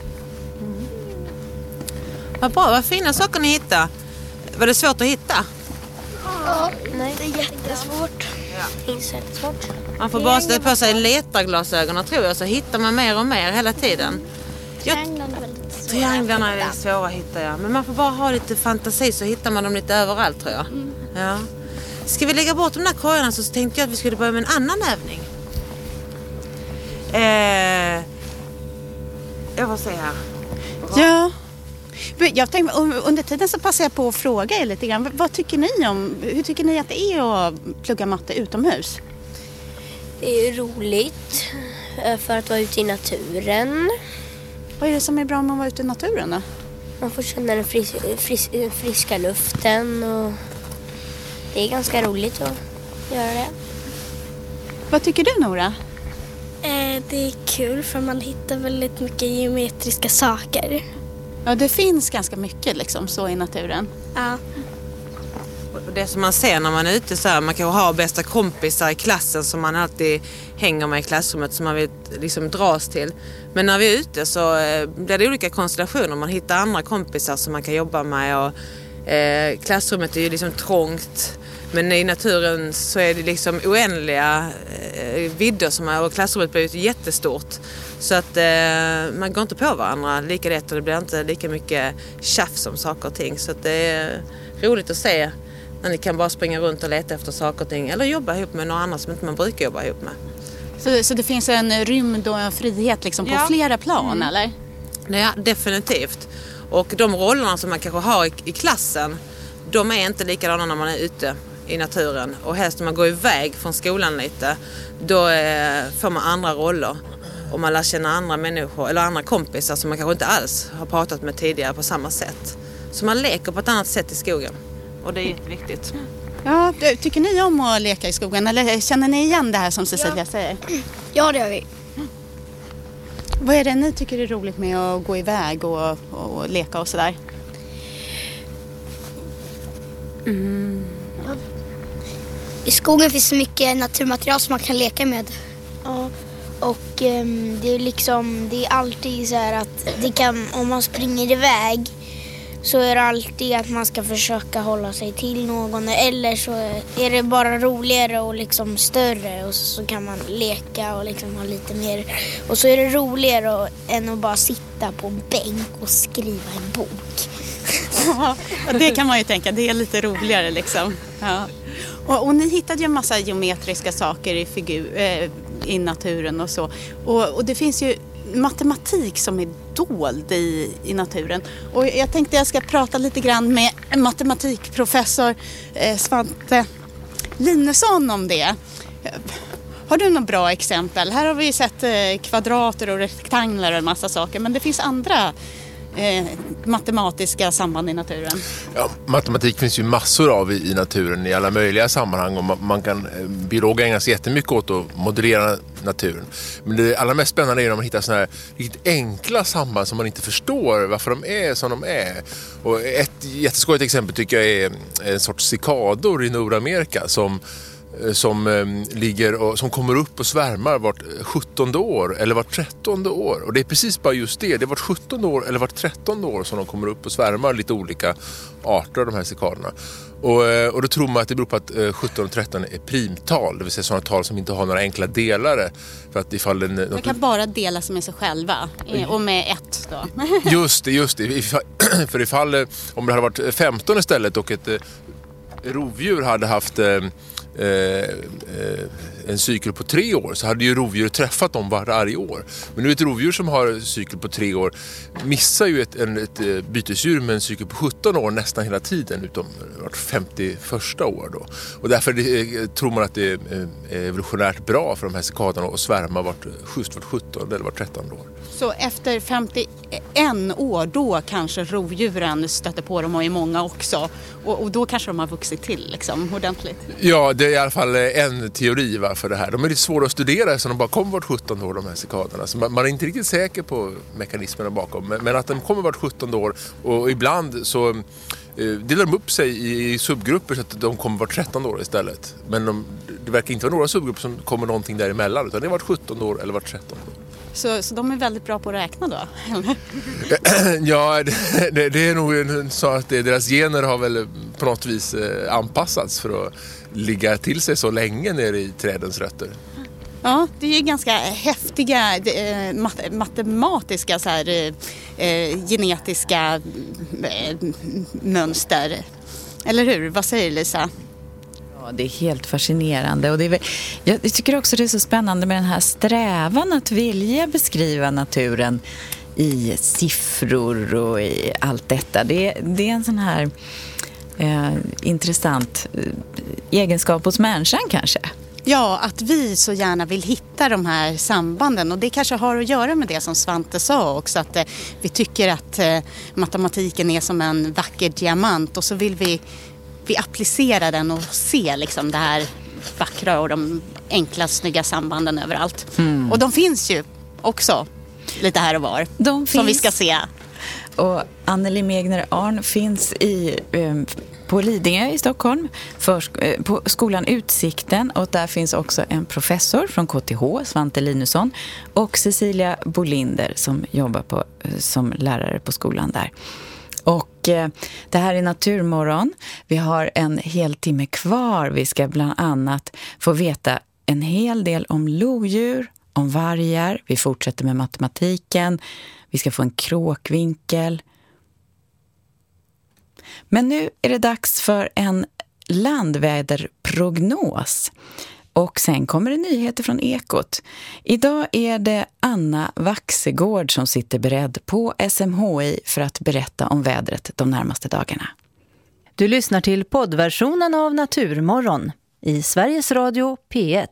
Vad bra, vad fina saker ni hittade. Var det svårt att hitta? Ja, nej det är jättesvårt. Ja. Jättesvårt. Man får bara sätta på sig letarglasögonen tror jag så hittar man mer och mer hela tiden. Trianglarna är väldigt svåra Trianglarna är svåra att hitta ja. Men man får bara ha lite fantasi så hittar man dem lite överallt tror jag. Mm. Ja. Ska vi lägga bort de där korgarna så tänkte jag att vi skulle börja med en annan övning. Eh, jag får se här. Ja. Jag tänkte, under tiden så passar jag på att fråga er lite grann. Vad tycker ni om, hur tycker ni att det är att plugga matte utomhus? Det är roligt eh, för att vara ute i naturen. Vad är det som är bra med att vara ute i naturen då? Man får känna den fris, fris, friska luften och det är ganska roligt att göra det. Vad tycker du Nora? Eh, det är kul för man hittar väldigt mycket geometriska saker. Ja, det finns ganska mycket liksom så i naturen. Ja. Det som man ser när man är ute så här, man kanske har bästa kompisar i klassen som man alltid hänger med i klassrummet som man vill liksom dras till. Men när vi är ute så eh, blir det olika konstellationer. Man hittar andra kompisar som man kan jobba med och eh, klassrummet är ju liksom trångt. Men i naturen så är det liksom oändliga eh, vidder som är, och klassrummet blir jättestort. Så att eh, man går inte på varandra lika lätt och det blir inte lika mycket tjafs om saker och ting. Så det är roligt att se när ni kan bara springa runt och leta efter saker och ting eller jobba ihop med några andra som inte man brukar jobba ihop med. Så, så det finns en rymd och en frihet liksom på ja. flera plan mm. eller? Ja, definitivt. Och de rollerna som man kanske har i, i klassen, de är inte likadana när man är ute i naturen. Och helst när man går iväg från skolan lite, då eh, får man andra roller. Och man lär känna andra människor, eller andra kompisar som man kanske inte alls har pratat med tidigare på samma sätt. Så man leker på ett annat sätt i skogen. Och det är jätteviktigt. Ja, tycker ni om att leka i skogen eller känner ni igen det här som Cecilia ja. säger? Ja, det gör vi. Vad är det ni tycker är roligt med att gå iväg och, och leka och sådär? Mm. I skogen finns så mycket naturmaterial som man kan leka med. Ja. Och um, det är liksom, det är alltid så här att det kan, om man springer iväg så är det alltid att man ska försöka hålla sig till någon eller så är det bara roligare och liksom större och så kan man leka och liksom ha lite mer och så är det roligare än att bara sitta på en bänk och skriva en bok. Ja, det kan man ju tänka, det är lite roligare liksom. Ja. Och, och, ni hittade ju en massa geometriska saker i, figur, eh, i naturen och så. Och, och det finns ju matematik som är dold i, i naturen. Och jag tänkte jag ska prata lite grann med matematikprofessor eh, Svante Linusson om det. Har du något bra exempel? Här har vi sett eh, kvadrater och rektanglar och en massa saker men det finns andra eh, matematiska samband i naturen? Ja, matematik finns ju massor av i, i naturen i alla möjliga sammanhang och man, man kan, eh, biologer ägnar sig jättemycket åt att modellera naturen. Men det allra mest spännande är när man hittar sådana här riktigt enkla samband som man inte förstår varför de är som de är. Och ett jätteskojigt exempel tycker jag är en sorts cikador i Nordamerika som som, eh, ligger och, som kommer upp och svärmar vart 17 år eller vart 13 år. Och det är precis bara just det. Det är vart 17 år eller vart 13 år som de kommer upp och svärmar lite olika arter av de här cikaderna. Och, eh, och då tror man att det beror på att 17 och 13 är primtal, det vill säga sådana tal som inte har några enkla delare. För att ifall den, Man kan bara dela med sig själva och med ett då. Just det, just det. För ifall, om det hade varit 15 istället och ett rovdjur hade haft Eh, eh, Eh, eh, en cykel på tre år så hade ju rovdjur träffat dem varje år. Men nu ett rovdjur som har en cykel på tre år missar ju ett, en, ett eh, bytesdjur med en cykel på 17 år nästan hela tiden utom vart 51 år då. Och därför det, tror man att det är evolutionärt bra för de här cikadorna att svärma vart, just vart 17 eller vart 13 år. Så efter 51 en år då kanske rovdjuren stöter på dem och är många också och, och då kanske de har vuxit till liksom, ordentligt? Ja, det är i alla fall eh, en teori varför det här. De är lite svåra att studera eftersom de bara kommer vart 17 år de här cikaderna. Så man, man, är inte riktigt säker på mekanismerna bakom. Men, men att de kommer vart 17 år och ibland så eh, delar de upp sig i, i subgrupper så att de kommer vart 13 år istället. Men de, det verkar inte vara några subgrupper som kommer någonting däremellan utan det är vart 17 år eller vart 13 år. Så, så de är väldigt bra på att räkna då? ja, det, det, är nog så att det, deras gener har väl på något vis eh, anpassats för att ligga till sig så länge nere i trädens rötter. Ja, det är ju ganska häftiga eh, matematiska så här, eh, genetiska eh, mönster. Eller hur? Vad säger Lisa? Ja, det är helt fascinerande. Och det är, jag tycker också det är så spännande med den här strävan att vilja beskriva naturen i siffror och i allt detta. Det, det är en sån här eh, intressant eh, egenskap hos människan kanske. Ja, att vi så gärna vill hitta de här sambanden och det kanske har att göra med det som Svante sa också att eh, vi tycker att eh, matematiken är som en vacker diamant och så vill vi, vi applicera den och se liksom det här vackra och de enkla snygga sambanden överallt. Mm. Och de finns ju också lite här och var de som vi ska se. Och Anneli Megner Arn finns i eh, på Lidingö i Stockholm, för, eh, på skolan Utsikten. Och där finns också en professor från KTH, Svante Linusson, och Cecilia Bolinder som jobbar på, eh, som lärare på skolan där. Och eh, det här är Naturmorgon. Vi har en hel timme kvar. Vi ska bland annat få veta en hel del om lodjur, om vargar. Vi fortsätter med matematiken. Vi ska få en kråkvinkel. Men nu är det dags för en landväderprognos. Och sen kommer det nyheter från Ekot. Idag är det Anna Vaxegård som sitter beredd på SMHI för att berätta om vädret de närmaste dagarna. Du lyssnar till poddversionen av Naturmorgon i Sveriges Radio P1.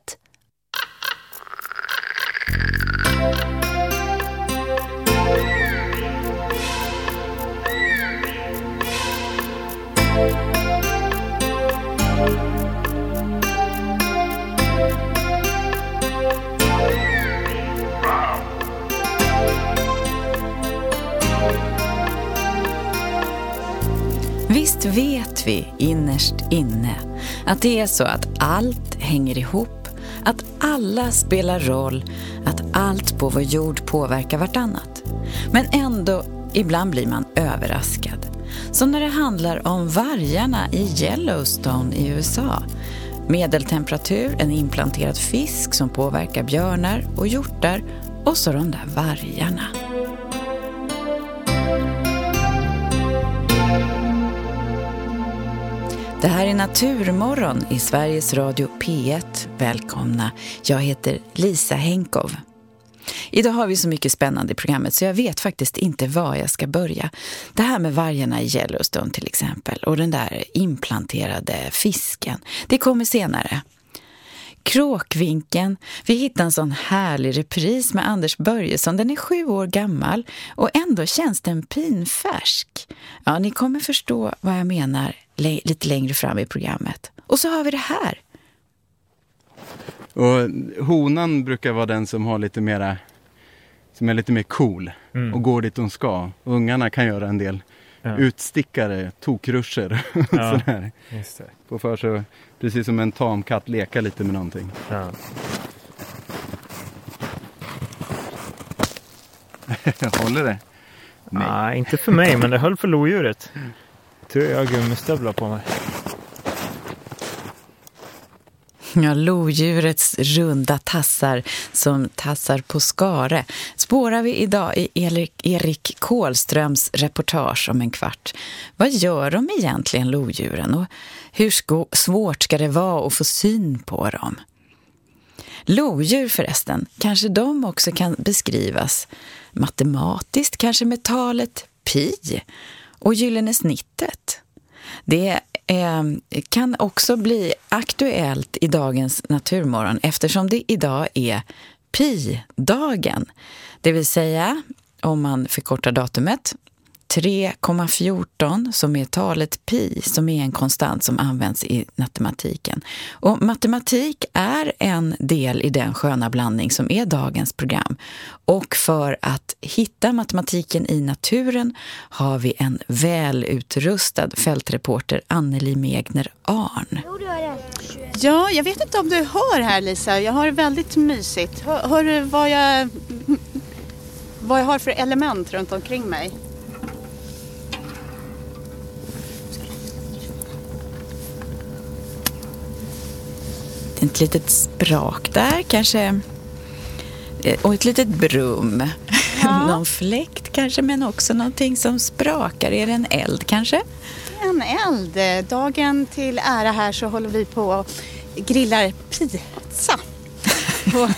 Visst vet vi innerst inne att det är så att allt hänger ihop, att alla spelar roll, att allt på vår jord påverkar vartannat. Men ändå, ibland blir man överraskad. Som när det handlar om vargarna i Yellowstone i USA. Medeltemperatur, en implanterad fisk som påverkar björnar och hjortar och så de där vargarna. Det här är Naturmorgon i Sveriges Radio P1. Välkomna. Jag heter Lisa Henkov. Idag har vi så mycket spännande i programmet så jag vet faktiskt inte var jag ska börja. Det här med vargarna i Yellowstone till exempel och den där implanterade fisken. Det kommer senare. Kråkvinken. Vi hittar en sån härlig repris med Anders Börjesson. Den är sju år gammal och ändå känns den pinfärsk. Ja, ni kommer förstå vad jag menar lite längre fram i programmet. Och så har vi det här. Och honan brukar vara den som har lite mera som är lite mer cool mm. och går dit de ska. Ungarna kan göra en del ja. utstickare, tokruscher. Ja, sådär. Just det. Få för sig, precis som en tamkatt, leka lite med någonting. Ja. Håller det? Nej. Ah, inte för mig, men det höll för lodjuret. Tur jag har gummistövlar på mig. Ja, lodjurets runda tassar som tassar på skare spårar vi idag i Erik Kålströms reportage om en kvart. Vad gör de egentligen, lodjuren? Och hur svårt ska det vara att få syn på dem? Lodjur förresten, kanske de också kan beskrivas matematiskt, kanske med talet pi och gyllene snittet. Det eh, kan också bli aktuellt i dagens Naturmorgon eftersom det idag är pi-dagen. Det vill säga, om man förkortar datumet, 3,14 som är talet pi som är en konstant som används i matematiken. Och matematik är en del i den sköna blandning som är dagens program. Och för att hitta matematiken i naturen har vi en välutrustad fältreporter Anneli Megner Arn. Ja, jag vet inte om du hör här Lisa. Jag har väldigt mysigt. Hör, hör du vad jag, vad jag har för element runt omkring mig? Ett litet sprak där kanske. Eh, och ett litet brum. Ja. Någon fläkt kanske, men också någonting som sprakar. Är det en eld kanske? En eld. Dagen till ära här så håller vi på och grillar pizza. på,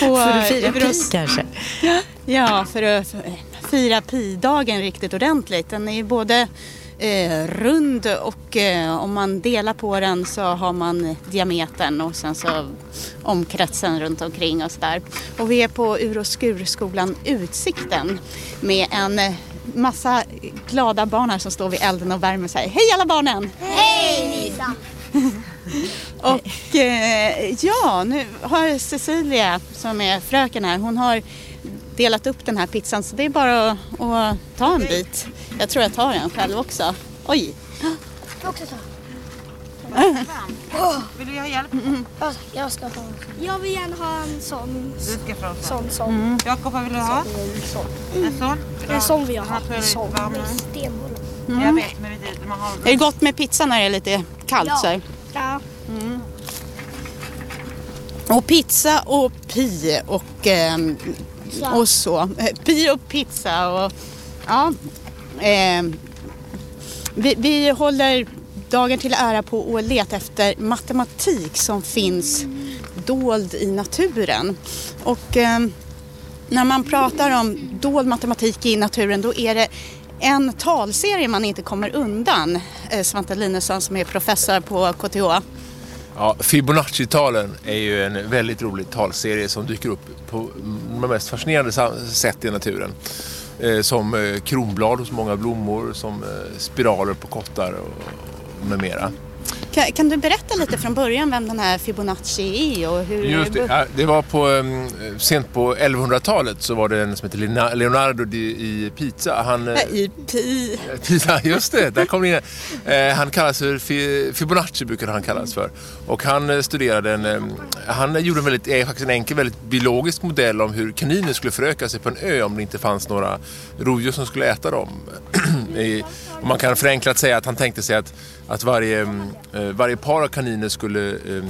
på för att fira pi kanske? Ja, för att fira pi-dagen riktigt ordentligt. Den är både eh, rund och eh, om man delar på den så har man diametern och sen så omkretsen runt omkring och sådär. Och vi är på ur och skurskolan Utsikten med en eh, massa glada barn här som står vid elden och värmer sig. Hej alla barnen! Hej Lisa! och eh, ja, nu har Cecilia som är fröken här, hon har delat upp den här pizzan så det är bara att, att ta en bit. Jag tror jag tar en själv också. Oj! Jag också ta. Vill du ha hjälp? Jag, jag ska ha Jag vill gärna ha en sån. Du ska få en sån. sån. sån. Mm. Jakob, vad vill du ha? En sån. En sån? En sån vill jag ha. En sån. Mm. Jag vet, men det, man har... Är det gott med pizza när det är lite kallt? Ja. Så? Ja. Och pizza och pi och, ehm, pizza. och så. Eh, och pizza och ja. Eh, vi, vi håller dagen till ära på att leta efter matematik som finns dold i naturen. Och eh, när man pratar om dold matematik i naturen då är det en talserie man inte kommer undan. Eh, Svante Linusson som är professor på KTH. Ja, Fibonacci-talen är ju en väldigt rolig talserie som dyker upp på de mest fascinerande sätt i naturen. Eh, som eh, kronblad hos många blommor, som eh, spiraler på kottar och med mera. Kan, kan du berätta lite från början vem den här Fibonacci är och hur Just det, det var på um, sent på 1100-talet så var det en som hette Leonardo di, i Pisa. Han, eh, I pi. Pisa, just det, där kom det in. Eh, han kallas för Fi- Fibonacci brukade han kallas för. Och han eh, studerade en, eh, han gjorde en väldigt, eh, faktiskt en enkel, väldigt biologisk modell om hur kaniner skulle föröka sig på en ö om det inte fanns några rovdjur som skulle äta dem. I, och man kan förenklat säga att han tänkte sig att, att varje, mm, eh, varje par av kaniner skulle eh,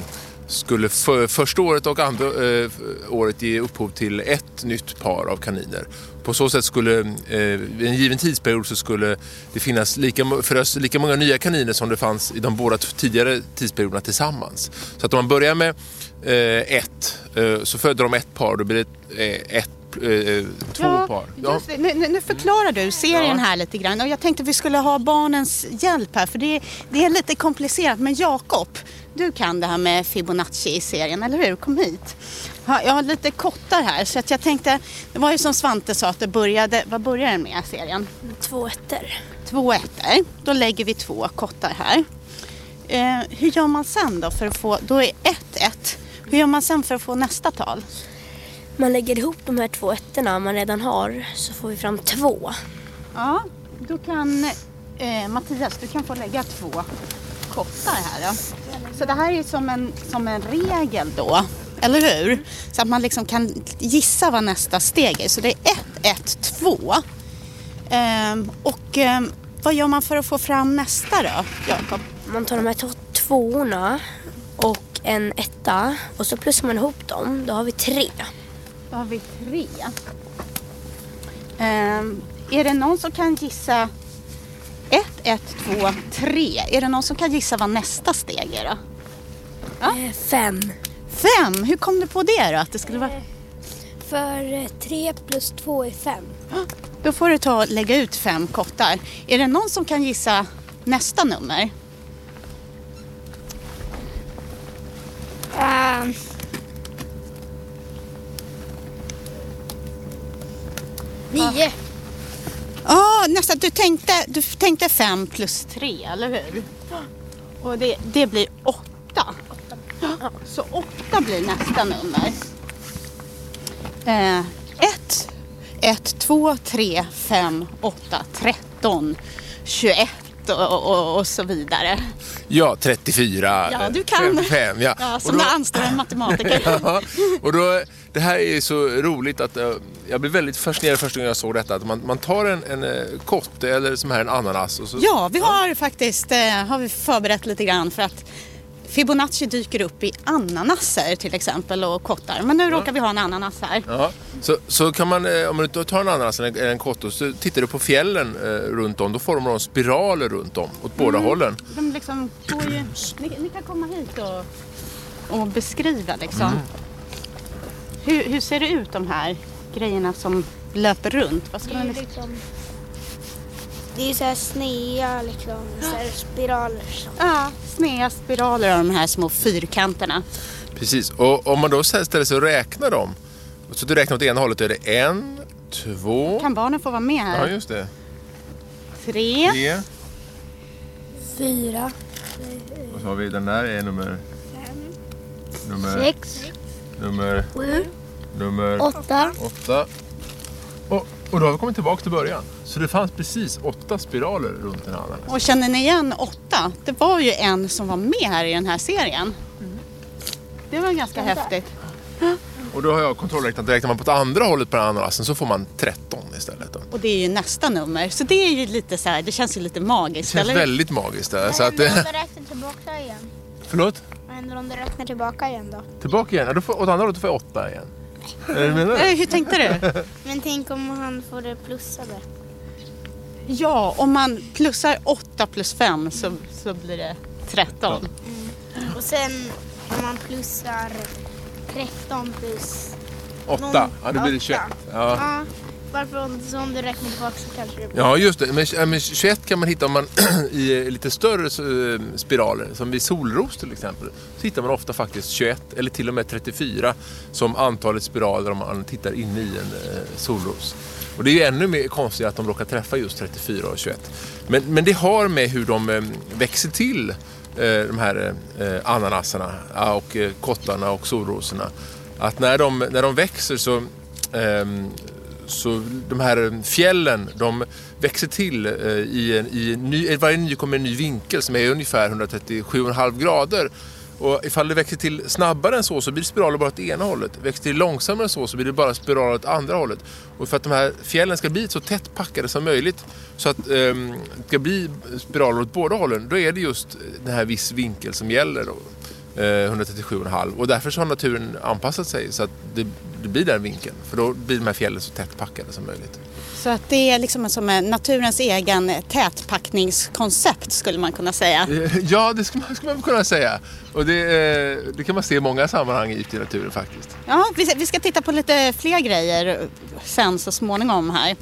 skulle för, första året och andra eh, året ge upphov till ett nytt par av kaniner. På så sätt skulle, eh, vid en given tidsperiod så skulle det finnas lika, för oss, lika många nya kaniner som det fanns i de båda tidigare tidsperioderna tillsammans. Så att om man börjar med eh, ett eh, så föder de ett par då blir det ett, eh, två Ja, par. Just det. Nu, nu, förklarar du serien här lite grann och jag tänkte att vi skulle ha barnens hjälp här för det, det är lite komplicerat. Men Jakob, du kan det här med Fibonacci i serien, eller hur? Kom hit. Ja, Jag har lite kottar här så att jag tänkte, det var ju som Svante sa att det började, vad börjar den med serien? Två ettor. Två ettor. Då lägger vi två kottar här. Eh, hur gör man sen då för att få, då är ett ett. Hur gör man sen för att få nästa tal? Man lägger ihop de här två ettorna man redan har så får vi fram två. Ja, då kan eh, Mattias, du kan få lägga två kottar här då. Så det här är som en, som en regel då, eller hur? Så att man liksom kan gissa vad nästa steg är. Så det är 1, 1, 2. Ehm, och ehm, vad gör man för att få fram nästa då, Jakob? Man tar de här två tvåorna och en etta och så plussar man ihop dem. Då har vi tre. Då har vi tre. Ehm, är det någon som kan gissa 1, 1, 2, 3? Är det någon som kan gissa vad nästa steg är då? Eh, fem. Fem? Hur kom du på det då? Att det skulle vara... För eh, tre plus två är fem. Då får du ta och lägga ut fem kottar. Är det någon som kan gissa nästa nummer? Uh, nio. Ja, nästa. Du tänkte, du tänkte fem plus tre, eller hur? Och det, det blir åtta. Ja, så åtta blir nästa nummer. Eh, ett, ett, två, tre, fem, åtta, tretton, tjugoett och, och, och så vidare. Ja, 34. Ja, du kan. 55, ja. Ja, Och som då- det anstår en matematiker. Ja, och då, det här är så roligt att eh, jag blev väldigt fascinerad första gången jag såg detta. Att man, man tar en, en eh, kotte eller som här en ananas och så Ja, vi har faktiskt eh, har vi förberett lite grann för att Fibonacci dyker upp i ananaser till exempel och kottar. Men nu råkar vi ha en ananas här. Ja, så, så kan man, eh, om du tar en ananas eller en, en kotte så tittar du på fjällen eh, runt om, då formar de spiraler runt om, åt båda Mm. hållen. De liksom går ju, ni, ni kan komma hit och, och beskriva liksom. Mm. Hur, hur ser det ut de här grejerna som löper runt? Vad ska Det man är liksom... Det är så här snea liksom, så här spiraler. Så. Ja, sneda spiraler av de här små fyrkanterna. Precis, och om man då ställer sig och räknar dem, så du räknar åt ena hållet, är det en, två, Kan barnen få vara med ja här? just det, Tre, tre, Fyra, och så har vi den där är nummer, nummer, sex, nummer, sju, nummer åtta, åtta. Och Och då har vi kommit tillbaka till början. Så det fanns precis åtta spiraler runt den ananas. Och känner ni igen åtta? Det var ju en som var med här i den här serien. Det var ganska häftigt. Och då har jag kontrollräknat, räknar man på ett andra hållet på den ananasen så får man 13 istället. Då. Och det är ju nästa nummer. Så det är ju lite så här, det känns ju lite magiskt. Det känns eller? väldigt magiskt. Där, Vad så att, händer om du räknar tillbaka igen? förlåt? Vad händer om du räknar tillbaka igen då? Tillbaka igen? Ja, då får, åt andra hållet får jag åtta igen. Är du menar? Eh, Hur tänkte du? Men tänk om han får det plussade. Ja, om man plussar 8 plus 5 så, så blir det 13. Och sen om man plussar 13 plus... Åtta? Ja, då blir det Åtta. 21. Ja. Ja, varför om, du räknar tillbaka så kanske det blir... Ja, just det. Men, men 21 kan man hitta om man i eh, lite större eh, spiraler, som vid solros till exempel. Så hittar man ofta faktiskt 21 eller till och med 34 som antalet spiraler om man tittar in i en eh, solros. Och det är ju ännu mer konstigt att de råkar träffa just 34 och 21. Men, men det har med hur de eh, växer till eh, de här ananaserna ananasarna och kottarna och solrosorna. Att när de, när de växer så ehm, så de här fjällen de växer till eh, i en, i en ny, eh, varje ny kommer en ny vinkel som är ungefär 137,5 grader. Och ifall det växer till snabbare än så så blir det spiraler bara åt ena hållet. Växer till långsammare än så så blir det bara spiraler åt andra hållet. Och för att de här fjällen ska bli så tätt packade som möjligt så att eh, det ska bli spiraler åt båda hållen då är det just den här viss vinkel som gäller. Då. Eh, 137,5 och därför så har naturen anpassat sig så att det, det blir den vinkeln. För då blir de här fjällen så tätt packade som möjligt. Så att det är liksom som en naturens egen tätpackningskoncept skulle man kunna säga. Eh, Ja, det skulle man, skulle man kunna säga. Och det, eh, det kan man se i många sammanhang ute i naturen faktiskt. Ja, vi ska titta på lite fler grejer sen så småningom här.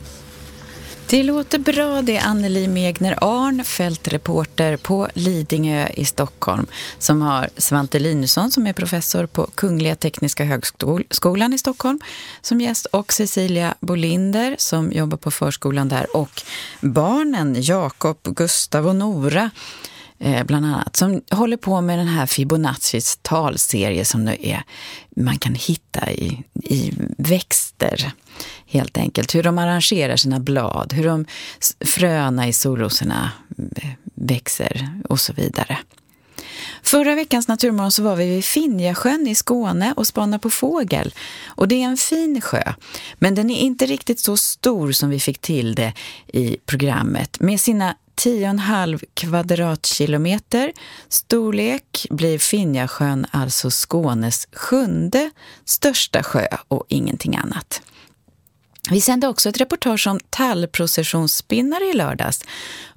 Det låter bra det Anneli Megner Arn, fältreporter på Lidingö i Stockholm, som har Svante Linusson som är professor på Kungliga Tekniska Högskolan i Stockholm som gäst och Cecilia Bolinder som jobbar på förskolan där och barnen Jakob, Gustav och Nora eh, bland annat, som håller på med den här Fibonaccis talserie som nu är, man kan hitta i, i växter helt enkelt. Hur de arrangerar sina blad, hur de fröna i solrosorna växer och så vidare. Förra veckans Naturmorgon så var vi vid Finjasjön i Skåne och spanade på fågel. Och det är en fin sjö, men den är inte riktigt så stor som vi fick till det i programmet. Med sina 10,5 kvadratkilometer storlek blir Finjasjön alltså Skånes sjunde största sjö och ingenting annat. Vi sände också ett reportage om tallprocessionsspinnare i lördags.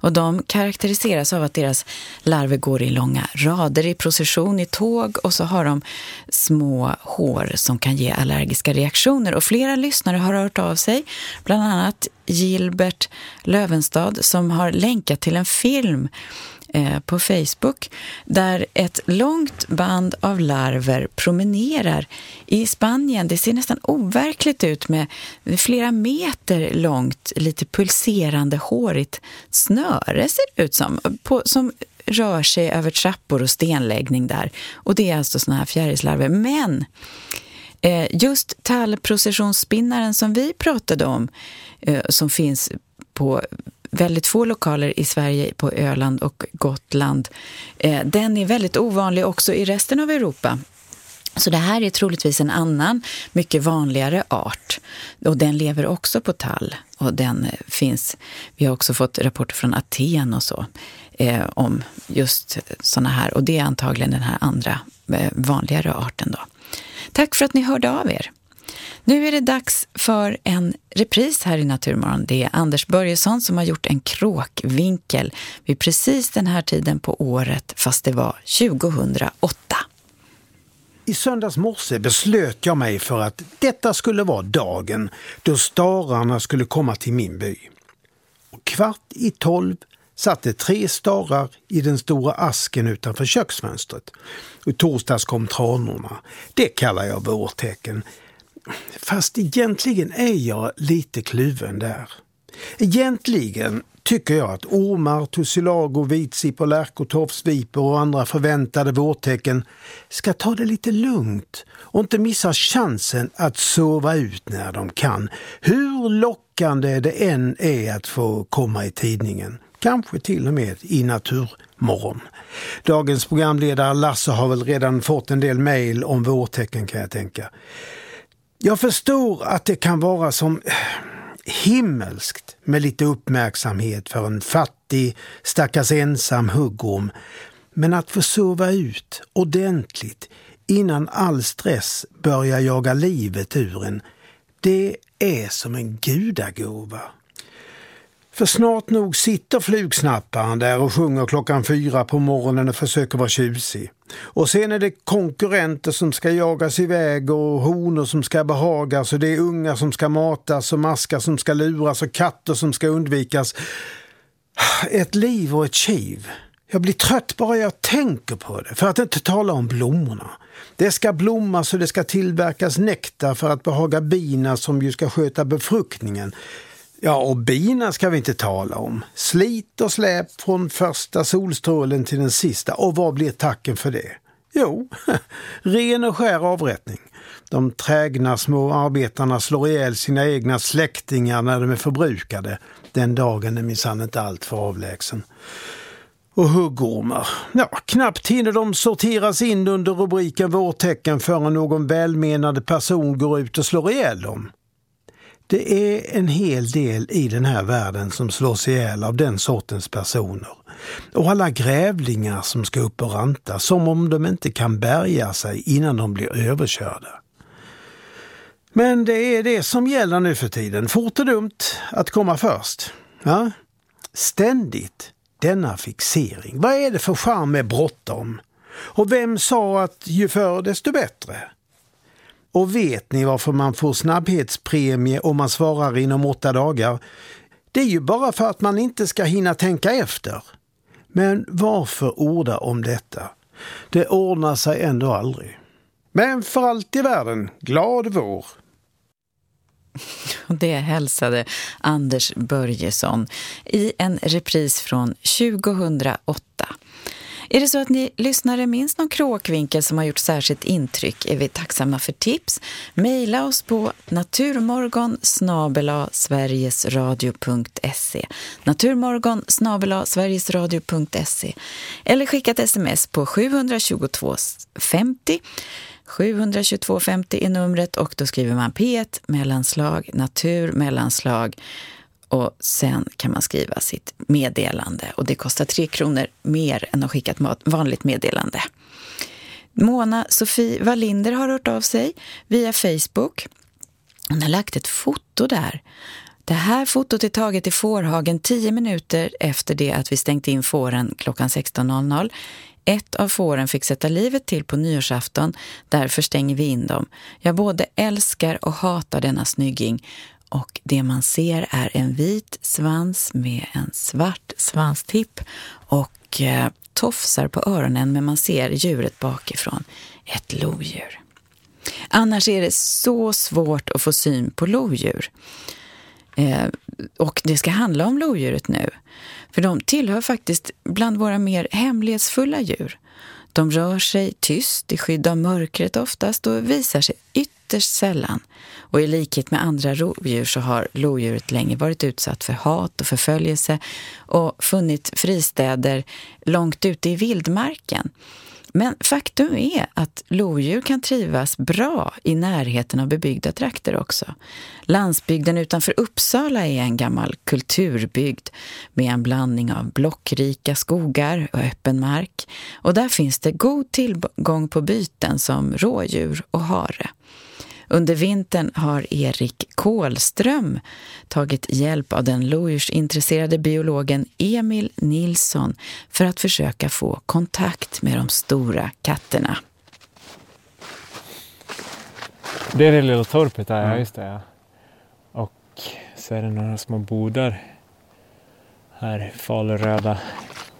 Och de karaktäriseras av att deras larver går i långa rader i procession i tåg. Och så har de små hår som kan ge allergiska reaktioner. Och flera lyssnare har hört av sig, bland annat Gilbert Lövenstad som har länkat till en film eh, på Facebook där ett långt band av larver promenerar i Spanien. Det ser nästan overkligt ut med flera meter långt, lite pulserande hårigt snöre ser det ut som, på, som rör sig över trappor och stenläggning där. Och det är alltså såna här fjärilslarver. Men eh, just tallprocessionsspinnaren som vi pratade om, eh, som finns på väldigt få lokaler i Sverige, på Öland och Gotland. Eh, den är väldigt ovanlig också i resten av Europa. Så det här är troligtvis en annan, mycket vanligare art. Och den lever också på tall. Och den eh, finns, vi har också fått rapporter från Aten och så, eh, om just sådana här. Och det är antagligen den här andra, eh, vanligare arten då. Tack för att ni hörde av er. Nu är det dags för en repris här i Naturmorgon. Det är Anders Börjesson som har gjort en kråkvinkel vid precis den här tiden på året, fast det var 2008. I söndags morse beslöt jag mig för att detta skulle vara dagen då stararna skulle komma till min by. Och kvart i tolv satt det tre starar i den stora asken utanför köksfönstret. Och i torsdags kom tranorna. Det kallar jag vårtecken. Fast egentligen är jag lite kluven där. Egentligen tycker jag att ormar, tussilago, vitsippor, lärkor, tofsvipor och andra förväntade vårtecken ska ta det lite lugnt och inte missa chansen att sova ut när de kan. Hur lockande det än är att få komma i tidningen. Kanske till och med i Naturmorgon. Dagens programledare Lasse har väl redan fått en del mejl om vårtecken kan jag tänka. Jag förstår att det kan vara som himmelskt med lite uppmärksamhet för en fattig, stackars ensam huggorm. Men att få sova ut ordentligt innan all stress börjar jaga livet ur en, det är som en gudagåva. För snart nog sitter flugsnapparen där och sjunger klockan fyra på morgonen och försöker vara tjusig. Och sen är det konkurrenter som ska jagas iväg och honor som ska behagas och det är ungar som ska matas och maskar som ska luras och katter som ska undvikas. Ett liv och ett kiv. Jag blir trött bara jag tänker på det, för att inte tala om blommorna. Det ska blommas och det ska tillverkas nektar för att behaga bina som ju ska sköta befruktningen. Ja, och bina ska vi inte tala om. Slit och släp från första solstrålen till den sista. Och vad blir tacken för det? Jo, ren och skär avrättning. De trägna små arbetarna slår ihjäl sina egna släktingar när de är förbrukade. Den dagen är minsann inte alltför avlägsen. Och huggormar. Ja, knappt hinner de sorteras in under rubriken vårtecken förrän någon välmenande person går ut och slår ihjäl dem. Det är en hel del i den här världen som slås ihjäl av den sortens personer. Och alla grävlingar som ska upp och ranta som om de inte kan bärga sig innan de blir överkörda. Men det är det som gäller nu för tiden. Fort och dumt att komma först. Ja? Ständigt denna fixering. Vad är det för charm med bråttom? Och vem sa att ju förr desto bättre? Och vet ni varför man får snabbhetspremie om man svarar inom åtta dagar? Det är ju bara för att man inte ska hinna tänka efter. Men varför orda om detta? Det ordnar sig ändå aldrig. Men för allt i världen, glad vår! Det hälsade Anders Börjesson i en repris från 2008. Är det så att ni lyssnare minns någon kråkvinkel som har gjort särskilt intryck? Är vi tacksamma för tips. Maila oss på naturmorgon sverigesradio.se naturmorgon sverigesradio.se eller skicka ett sms på 722 50 722 50 är numret och då skriver man P1 mellanslag natur mellanslag och sen kan man skriva sitt meddelande och det kostar tre kronor mer än att skicka ett vanligt meddelande. Mona Sofie Wallinder har hört av sig via Facebook. Hon har lagt ett foto där. Det här fotot är taget i fårhagen tio minuter efter det att vi stängt in fåren klockan 16.00. Ett av fåren fick sätta livet till på nyårsafton, därför stänger vi in dem. Jag både älskar och hatar denna snygging och det man ser är en vit svans med en svart svanstipp och eh, tofsar på öronen men man ser djuret bakifrån. Ett lodjur. Annars är det så svårt att få syn på lodjur. Eh, och det ska handla om lodjuret nu. För de tillhör faktiskt bland våra mer hemlighetsfulla djur. De rör sig tyst i skydd av mörkret oftast och visar sig ytterst sällan. Och i likhet med andra rovdjur så har lodjuret länge varit utsatt för hat och förföljelse och funnit fristäder långt ute i vildmarken. Men faktum är att lodjur kan trivas bra i närheten av bebyggda trakter också. Landsbygden utanför Uppsala är en gammal kulturbygd med en blandning av blockrika skogar och öppen mark. Och där finns det god tillgång på byten som rådjur och hare. Under vintern har Erik Kålström tagit hjälp av den lodjursintresserade biologen Emil Nilsson för att försöka få kontakt med de stora katterna. Det är det lilla torpet där, ja just det. Ja. Och så är det några små bodar här, faluröda.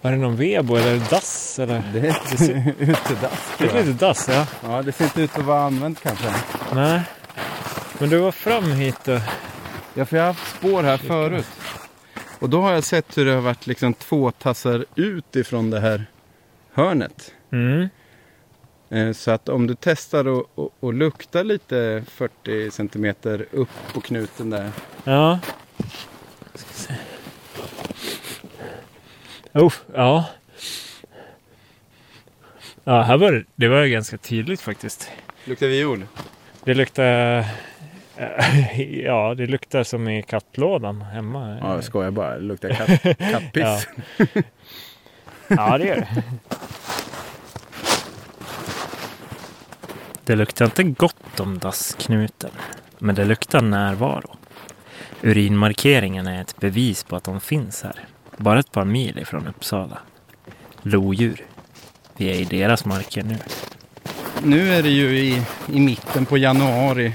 Var det någon vebo eller dass? Eller? Det är ett utedass. Det är ett litet dass, ja. Ja, det ser inte ut att vara använt kanske. Nej. Men du var fram hit och... Ja, för jag har haft spår här förut. Och då har jag sett hur det har varit liksom två tassar ut ifrån det här hörnet. Mm. Eh, så att om du testar att lukta lite 40 centimeter upp på knuten där. Ja. Ska se. Oh, ja. Ja, här var det, det var ganska tydligt faktiskt. Luktar viol? Det luktar... Ja, det luktar som i kattlådan hemma. Ja, jag skojar bara. Det luktar katt, kattpiss. ja. ja, det gör det. Det luktar inte gott om dassknuten, men det luktar närvaro. Urinmarkeringen är ett bevis på att de finns här, bara ett par mil ifrån Uppsala. Lodjur. Vi är i deras marker nu. Nu är det ju i, i mitten på januari.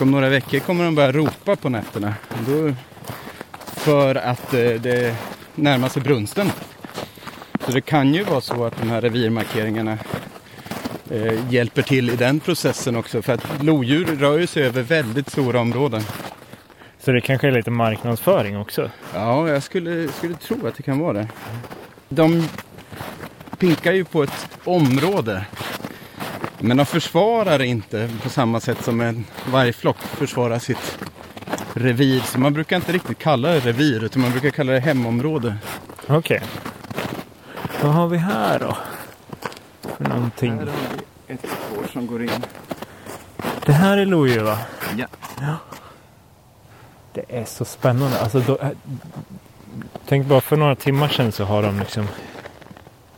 Om några veckor kommer de börja ropa på nätterna. Då, för att eh, det närmar sig brunsten. Så det kan ju vara så att de här revirmarkeringarna eh, hjälper till i den processen också. För att lodjur rör ju sig över väldigt stora områden. Så det kanske är lite marknadsföring också? Ja, jag skulle, skulle tro att det kan vara det. De pinkar ju på ett område. Men de försvarar inte på samma sätt som en vargflock försvarar sitt revir. Så man brukar inte riktigt kalla det revir utan man brukar kalla det hemområde. Okej. Okay. Vad har vi här då? För någonting? Här har vi ett spår som går in. Det här är lodjur va? Ja. ja. Det är så spännande. Alltså då, tänk bara för några timmar sedan så har de liksom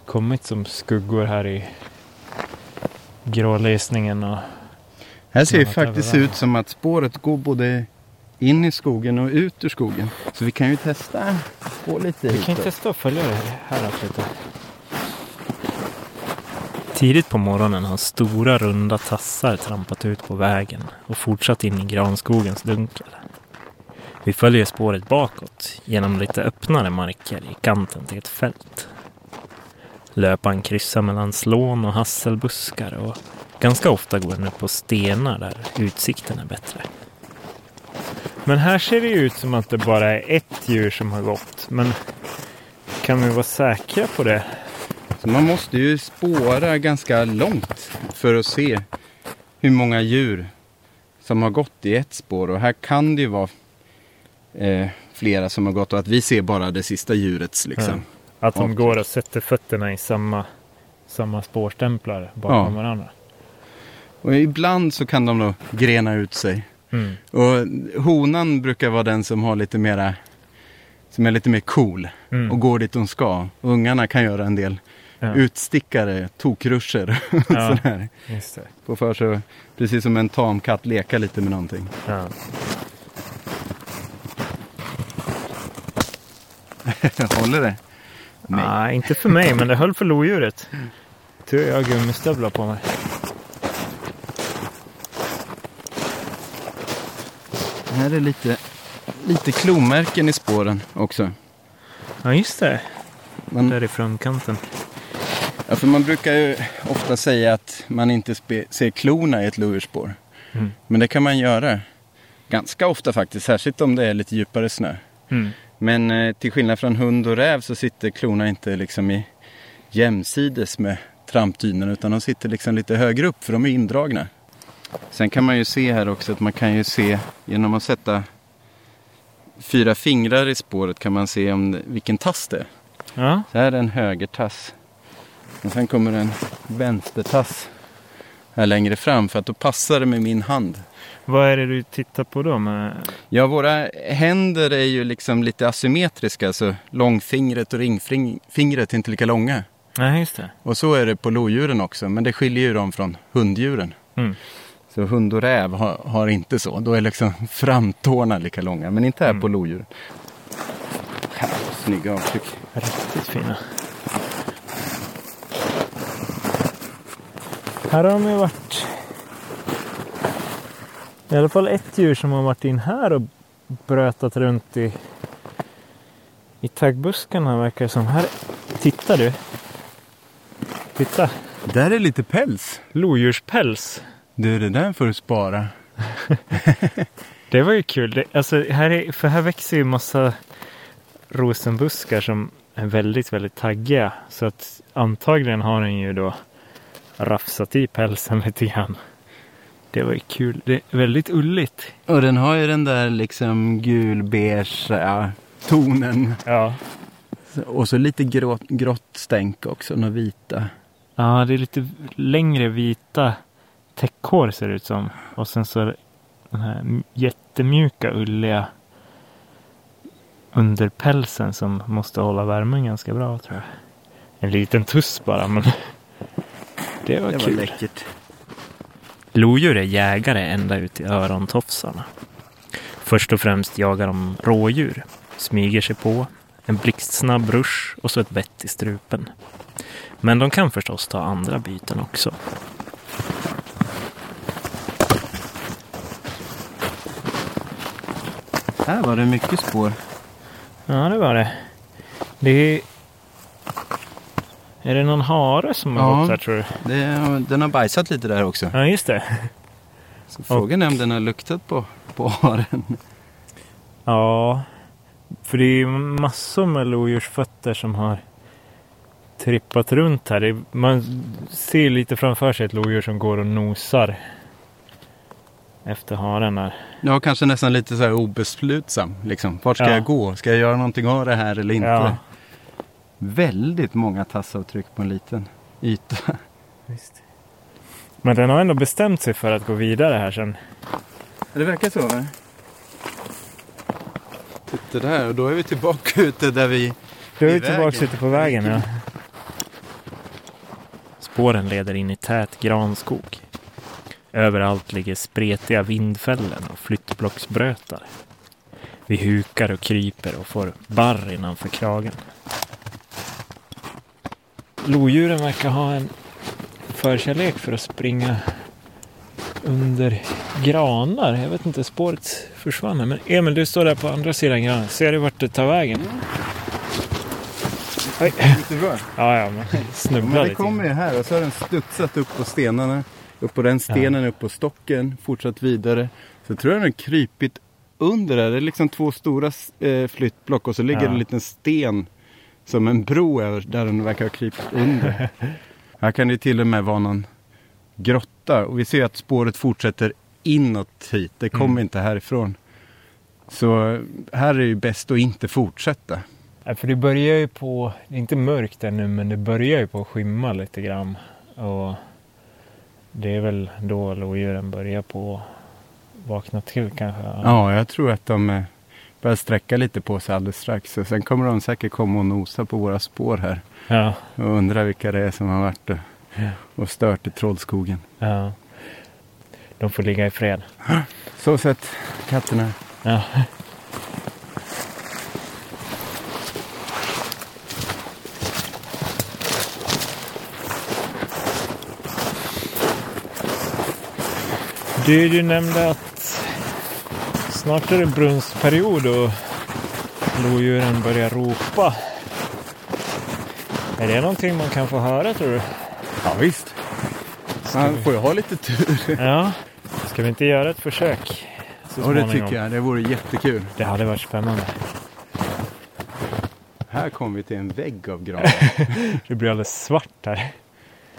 kommit som skuggor här i grålysningen. Och här ser det faktiskt ut som att spåret går både in i skogen och ut ur skogen. Så vi kan ju testa gå lite Vi kan ju testa att följa det här lite. Tidigt på morgonen har stora runda tassar trampat ut på vägen och fortsatt in i granskogens dunkel. Vi följer spåret bakåt genom lite öppnare marker i kanten till ett fält. Löpan kryssar mellan slån och hasselbuskar och ganska ofta går den upp på stenar där utsikten är bättre. Men här ser det ut som att det bara är ett djur som har gått. Men kan vi vara säkra på det? Så man måste ju spåra ganska långt för att se hur många djur som har gått i ett spår. Och här kan det ju vara eh, flera som har gått och att vi ser bara det sista djurets liksom. Ja. Att de går och sätter fötterna i samma, samma spårstämplar bakom ja. varandra. Och ibland så kan de då grena ut sig. Mm. Och honan brukar vara den som har lite mera som är lite mer cool mm. och går dit de ska. Ungarna kan göra en del ja. utstickare, tokruscher. Ja, sådär. Just det. Få för sig, precis som en tamkatt, leka lite med någonting. Ja. Håller det? Nej. Nej, inte för mig, men det höll för lodjuret. Tur jag har gummistövlar på mig. Här är lite, lite klomärken i spåren också. Ja, just det. Man, Där i framkanten. Ja, för man brukar ju ofta säga att man inte ser klorna i ett lodjursspår. Mm. Men det kan man göra. Ganska ofta faktiskt, särskilt om det är lite djupare snö. Mm. Men eh, till skillnad från hund och räv så sitter klorna inte liksom i jämsides med trampdynorna utan de sitter liksom lite högre upp för de är indragna. Sen kan man ju se här också att man kan ju se genom att sätta fyra fingrar i spåret kan man se om vilken tass det är. Ja. Så här är en högertass. Och sen kommer en vänstertass här längre fram för att då passar det med min hand. Vad är det du tittar på då? Med... Ja, våra händer är ju liksom lite asymmetriska. Så långfingret och ringfingret är inte lika långa. Nej, just det. Och så är det på lodjuren också. Men det skiljer ju dem från hunddjuren. Mm. Så hund och räv har, har, inte så. Då är liksom framtårna lika långa. Men inte här mm. på lodjur. Här, snygga avtryck. Riktigt fina. Här har de ju varit i alla fall ett djur som har varit in här och brötat runt i, i taggbuskarna verkar det som. Här, titta du. Titta. Där är lite päls. Lodjurspäls. Du, det där får du spara. det var ju kul. Det, alltså, här är, för här växer ju massa rosenbuskar som är väldigt, väldigt taggiga. Så att antagligen har den ju då rafsat i pälsen lite grann. Det var ju kul. Det är väldigt ulligt. Och den har ju den där liksom gulbeige tonen. Ja. Och så lite grått, grått stänk också, några vita. Ja, det är lite längre vita täckhår ser det ut som. Och sen så den här jättemjuka ulliga under pälsen som måste hålla värmen ganska bra tror jag. En liten tuss bara men det var det kul. Var läckert. Lodjur är jägare ända ut i örontofsarna. Först och främst jagar de rådjur, smyger sig på, en blixtsnabb rush och så ett bett i strupen. Men de kan förstås ta andra byten också. Här var det mycket spår. Ja, det var det. Det är... Det någon hare som har Ja, gått här tror du? Det, den har bajsat lite där också. Ja, just det. Så frågan är om den har luktat på, på haren. Ja, för det är ju massor med lodjursfötter som har trippat runt här. Man ser lite framför sig ett lodjur som går och nosar efter haren här. Ja, kanske nästan lite så här obeslutsam. Liksom. Vart ska Ja. jag gå? Ska jag göra någonting av det här eller inte? Ja. Väldigt många tassavtryck på en liten yta. Visst. Men den har ändå bestämt sig för att gå vidare här sen. Det verkar så va? Titta där, och då är vi tillbaka ute där vi... Då är vi tillbaka ute på vägen. Ja. Spåren leder in i tät granskog. Överallt ligger spretiga vindfällen och flyttblocksbrötar. Vi hukar och kryper och får barr innanför kragen. Lodjuren verkar ha en förkärlek för att springa under granar. Jag vet inte, spåret försvann här. Men Emil, du står där på andra sidan granen. Ser du vart det tar vägen? Oj. Lite bra. Ja, ja, men Ja, snubblar men det kommer ju här och så har den studsat upp på stenarna. Upp på den stenen, upp på stocken, fortsatt vidare. Så tror jag den har krypit under där. Det är liksom två stora eh, flyttblock och så ligger Ja. det en liten sten som en bro över där den verkar ha krypit under. här kan det till och med vara någon grotta och vi ser att spåret fortsätter inåt hit. Det kommer Mm. inte härifrån. Så här är det ju bäst att inte fortsätta. Ja, för det börjar ju på, det är inte mörkt ännu, men det börjar ju på att skymma lite grann. Och det är väl då lodjuren börjar på att vakna till kanske. Ja, jag tror att de eh, börjar sträcka lite på sig alldeles strax. Och sen kommer de säkert komma och nosa på våra spår här. Ja. Och undra vilka det är som har varit och, och stört i Trollskogen. ja. De får ligga i fred. Så sett katterna. Ja. Du, du nämnde att snart är det brunstperiod och lodjuren börjar ropa. Är det någonting man kan få höra tror du? Ja, visst. Man får ju ha lite tur. Ja. Ska vi inte göra ett försök? Och det tycker jag. Det vore jättekul. Det hade varit spännande. Här kommer vi till en vägg av gran. Det blir alldeles svart här.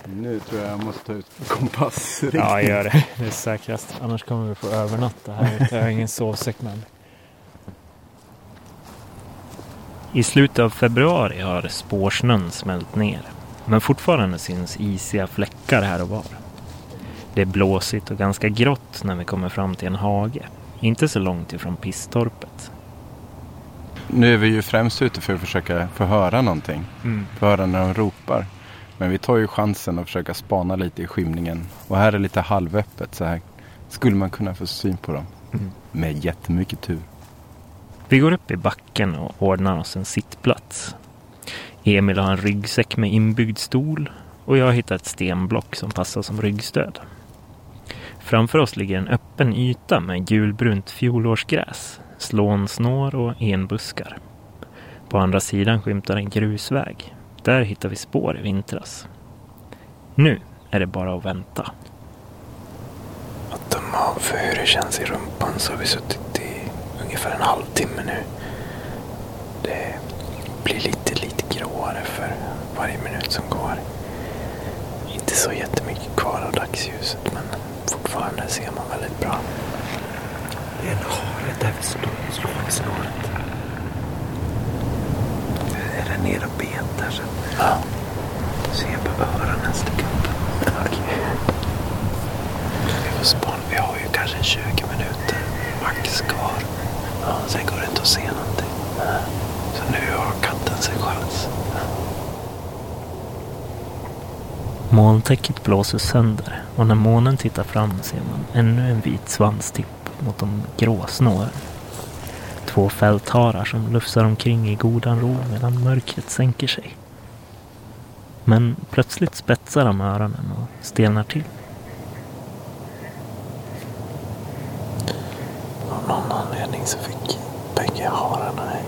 Nu tror jag jag måste ta ut kompass. Ja, gör det. Det är säkrast. Annars kommer vi få övernatta här. Jag har ingen sovsäck med mig. I slutet av februari har spårsnön smält ner. Men fortfarande syns isiga fläckar här och var. Det är blåsigt och ganska grått när vi kommer fram till en hage. Inte så långt ifrån Pisstorpet. Nu är vi ju främst ute för att försöka få höra någonting. Mm. Få höra när de ropar. Men vi tar ju chansen att försöka spana lite i skymningen. Och här är lite halvöppet så här skulle man kunna få syn på dem. Mm. Med jättemycket tur. Vi går upp i backen och ordnar oss en sittplats. Emil har en ryggsäck med inbyggd stol och jag har hittat ett stenblock som passar som ryggstöd. Framför oss ligger en öppen yta med gulbrunt fjolårsgräs, slånsnår och enbuskar. På andra sidan skymtar en grusväg. Där hittar vi spår i vintras. Nu är det bara att vänta. Att döma av för hur det känns i rumpan så har vi suttit i ungefär en halvtimme nu. Det är varje minut som går. Inte så jättemycket kvar av dagsljuset men fortfarande ser man väldigt bra. Det är en hare där vi slår, snåret. Är den nere och betar så ja. ser på öronen sticker upp. Okay. Vi får spana. Vi har ju kanske 20 minuter max kvar. Ja, sen går det inte att se någonting. Ja. Så nu har katten sin chans. Molntäcket blåser sönder och när månen tittar fram ser man ännu en vit svanstipp mot de grå snåren. Två fältharar som lufsar omkring i godan ro medan mörkret sänker sig. Men plötsligt spetsar de öronen och stelnar till. Av någon anledning så fick bägge hararna en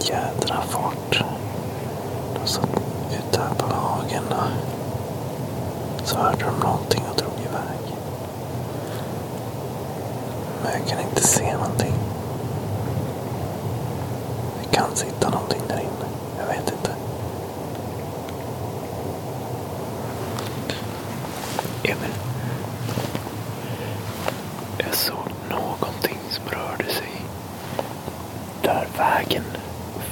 jädra fart. De satt ute här på hagen och så hörde de någonting och drog iväg. Men jag kan inte se någonting. Kan sitta någonting där inne. Jag vet inte. Emil. Jag såg någonting som rörde sig där vägen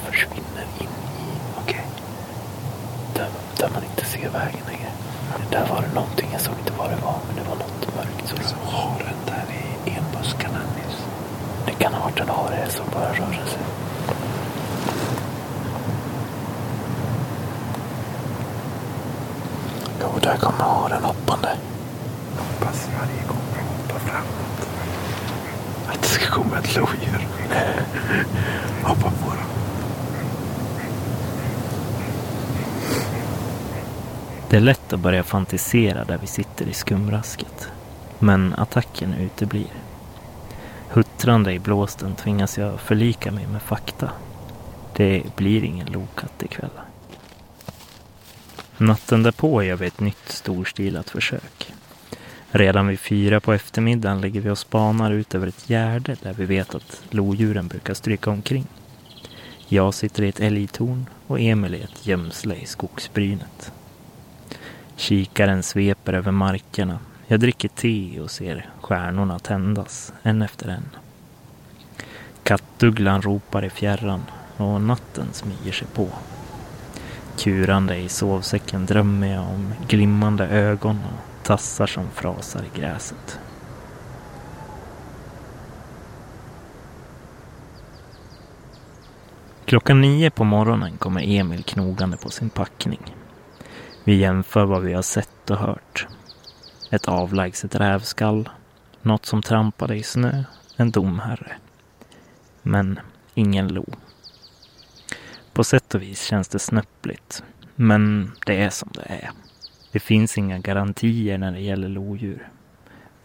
försvinner in i. Okej. Okay. Där, där man inte ser vägen längre. Där var det någonting. Jag såg inte vad det var men det var något mörkt. Så som haren där i enbuskarna nyss. Det kan ha varit en hare som bara rörde sig. Jo, där kommer haren hoppande. Hoppas varje gång de hoppar framåt. Att det ska komma ett lodjur. Hoppa på dem. Det är lätt att börja fantisera där vi sitter i skumrasket. Men attacken uteblir. Huttrande i blåsten tvingas jag förlika mig med fakta. Det blir ingen lokatt ikväll. Natten därpå gör vi ett nytt storstilat försök. Redan vid fyra på eftermiddagen ligger vi och spanar ut över ett gärde där vi vet att lodjuren brukar stryka omkring. Jag sitter i ett älgtorn och Emil i ett gömsle i skogsbrynet. Kikaren sveper över markerna. Jag dricker te och ser stjärnorna tändas, en efter en. Kattugglan ropar i fjärran och natten smyger sig på. Kurande i sovsäcken drömmer jag om glimmande ögon och tassar som frasar i gräset. Klockan nio på morgonen kommer Emil knogande på sin packning. Vi jämför vad vi har sett och hört. Ett avlägset rävskall, något som trampade i snö, en domherre. Men ingen lo. På sätt och vis känns det snöppligt, men det är som det är. Det finns inga garantier när det gäller lodjur.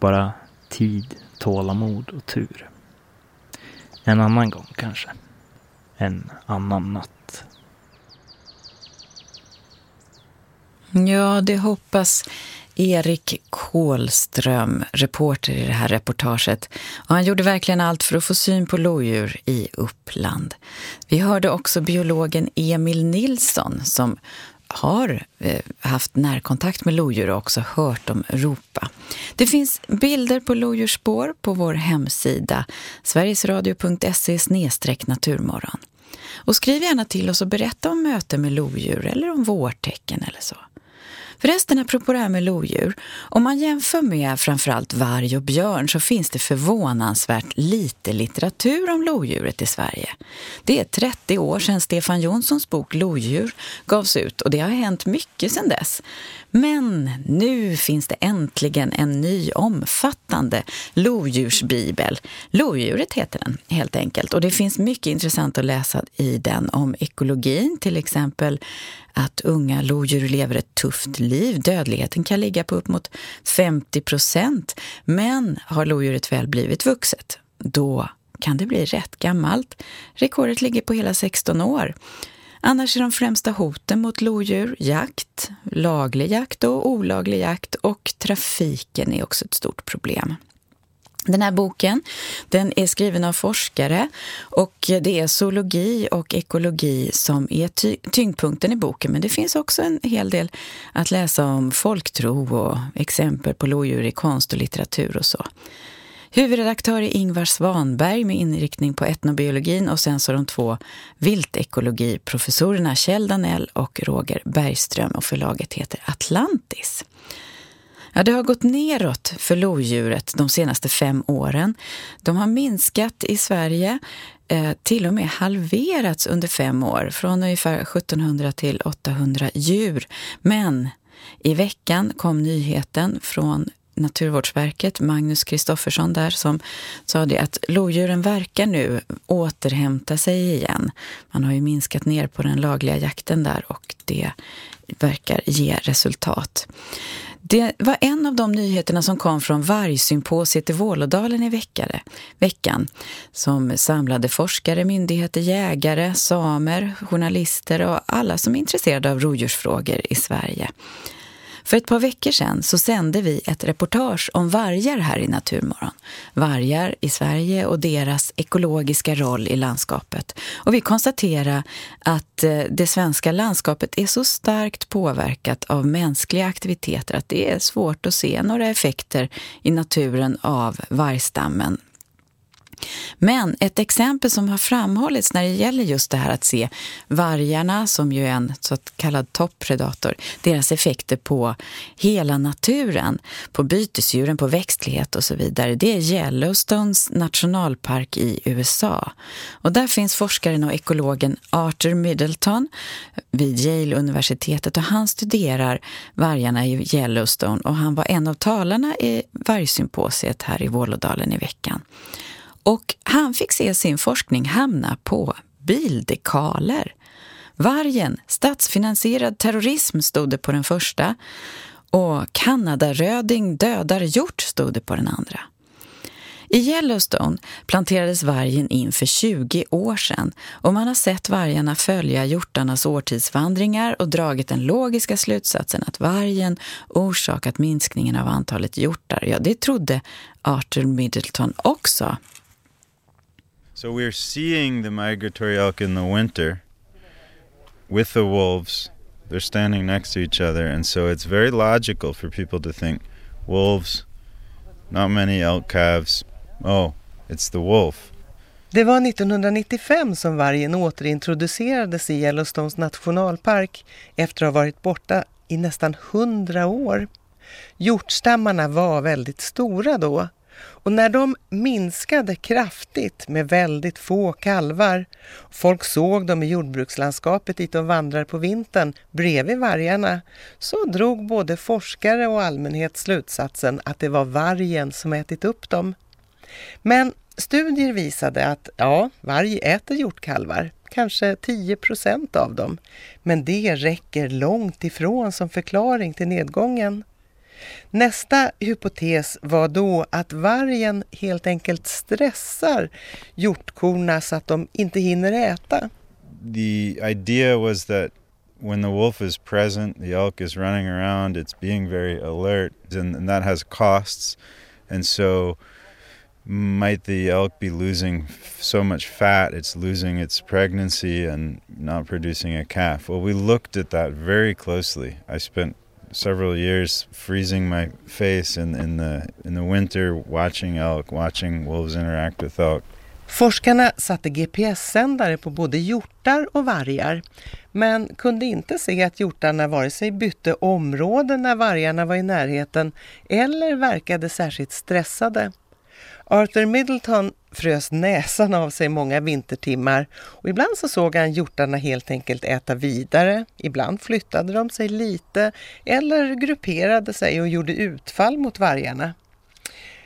Bara tid, tålamod och tur. En annan gång kanske. En annan natt. Ja, det hoppas Erik Kålström, reporter i det här reportaget. Och han gjorde verkligen allt för att få syn på lodjur i Uppland. Vi hörde också biologen Emil Nilsson som har eh, haft närkontakt med lodjur och också hört dem ropa. Det finns bilder på lodjursspår på vår hemsida sverigesradio.se naturmorgon. Och skriv gärna till oss och berätta om möten med lodjur eller om vårtecken eller så. Förresten, apropå det här med lodjur. Om man jämför med framförallt varg och björn så finns det förvånansvärt lite litteratur om lodjuret i Sverige. Det är 30 år sedan Stefan Jonssons bok Lodjur gavs ut och det har hänt mycket sedan dess. Men nu finns det äntligen en ny omfattande lodjursbibel. Lodjuret heter den helt enkelt och det finns mycket intressant att läsa i den om ekologin, till exempel att unga lodjur lever ett tufft liv. Dödligheten kan ligga på upp mot 50 procent. Men har lodjuret väl blivit vuxet, då kan det bli rätt gammalt. Rekordet ligger på hela 16 år. Annars är de främsta hoten mot lodjur jakt, laglig jakt och olaglig jakt och trafiken är också ett stort problem. Den här boken den är skriven av forskare och det är zoologi och ekologi som är ty tyngdpunkten i boken. Men det finns också en hel del att läsa om folktro och exempel på lodjur i konst och litteratur och så. Huvudredaktör är Ingvar Svanberg med inriktning på etnobiologin och sen så de två viltekologiprofessorerna Kjell Danell och Roger Bergström och förlaget heter Atlantis. Ja, det har gått neråt för lodjuret de senaste fem åren. De har minskat i Sverige, eh, till och med halverats under fem år, från ungefär 1700 till 800 djur. Men i veckan kom nyheten från Naturvårdsverket, Magnus Kristoffersson där, som sa det att lodjuren verkar nu återhämta sig igen. Man har ju minskat ner på den lagliga jakten där och det verkar ge resultat. Det var en av de nyheterna som kom från vargsymposiet i Vålådalen i veckare, veckan som samlade forskare, myndigheter, jägare, samer, journalister och alla som är intresserade av rovdjursfrågor i Sverige. För ett par veckor sedan så sände vi ett reportage om vargar här i Naturmorgon. Vargar i Sverige och deras ekologiska roll i landskapet. Och vi konstaterar att eh, det svenska landskapet är så starkt påverkat av mänskliga aktiviteter att det är svårt att se några effekter i naturen av vargstammen men ett exempel som har framhållits när det gäller just det här att se vargarna, som ju är en så kallad toppredator, deras effekter på hela naturen, på bytesdjuren, på växtlighet och så vidare, det är Yellowstones nationalpark i USA. Och där finns forskaren och ekologen Arthur Middleton vid Yale-universitetet och han studerar vargarna i Yellowstone och han var en av talarna i vargsymposiet här i Vålådalen i veckan. Och han fick se sin forskning hamna på bildekaler. Vargen, statsfinansierad terrorism stod det på den första och Kanadaröding dödar hjort stod det på den andra. I Yellowstone planterades vargen in för 20 år sedan och man har sett vargarna följa hjortarnas årtidsvandringar och dragit den logiska slutsatsen att vargen orsakat minskningen av antalet hjortar. Ja, det trodde Arthur Middleton också. So we're seeing the migratory elk in the winter with the wolves. They're standing next to each other, and so it's very logical for people to think wolves, not many elk calves. Oh, it's the wolf. Det var 1995 som vargen återintroducerades i Yellowstones nationalpark efter att ha varit borta i nästan 100 år. Hjortstammarna var väldigt stora då och när de minskade kraftigt med väldigt få kalvar, folk såg dem i jordbrukslandskapet dit de vandrar på vintern bredvid vargarna, så drog både forskare och allmänhet slutsatsen att det var vargen som ätit upp dem. Men studier visade att ja, varg äter hjortkalvar, kanske 10 procent av dem. Men det räcker långt ifrån som förklaring till nedgången. Nästa hypotes var då att vargen helt enkelt stressar hjortkorna så att de inte hinner äta. The idea was that when the wolf is present, the elk is running around, it's being very alert, and, and that has costs. And so might the elk be losing so much fat it's losing its pregnancy and not producing a calf well we looked at that very closely i spent several years freezing my face in, in, the, in the winter watching elk, watching wolves interact with elk. Forskarna satte GPS-sändare på både hjortar och vargar men kunde inte se att hjortarna vare sig bytte område när vargarna var i närheten eller verkade särskilt stressade. Arthur Middleton frös näsan av sig många vintertimmar och ibland så såg han hjortarna helt enkelt äta vidare. Ibland flyttade de sig lite eller grupperade sig och gjorde utfall mot vargarna.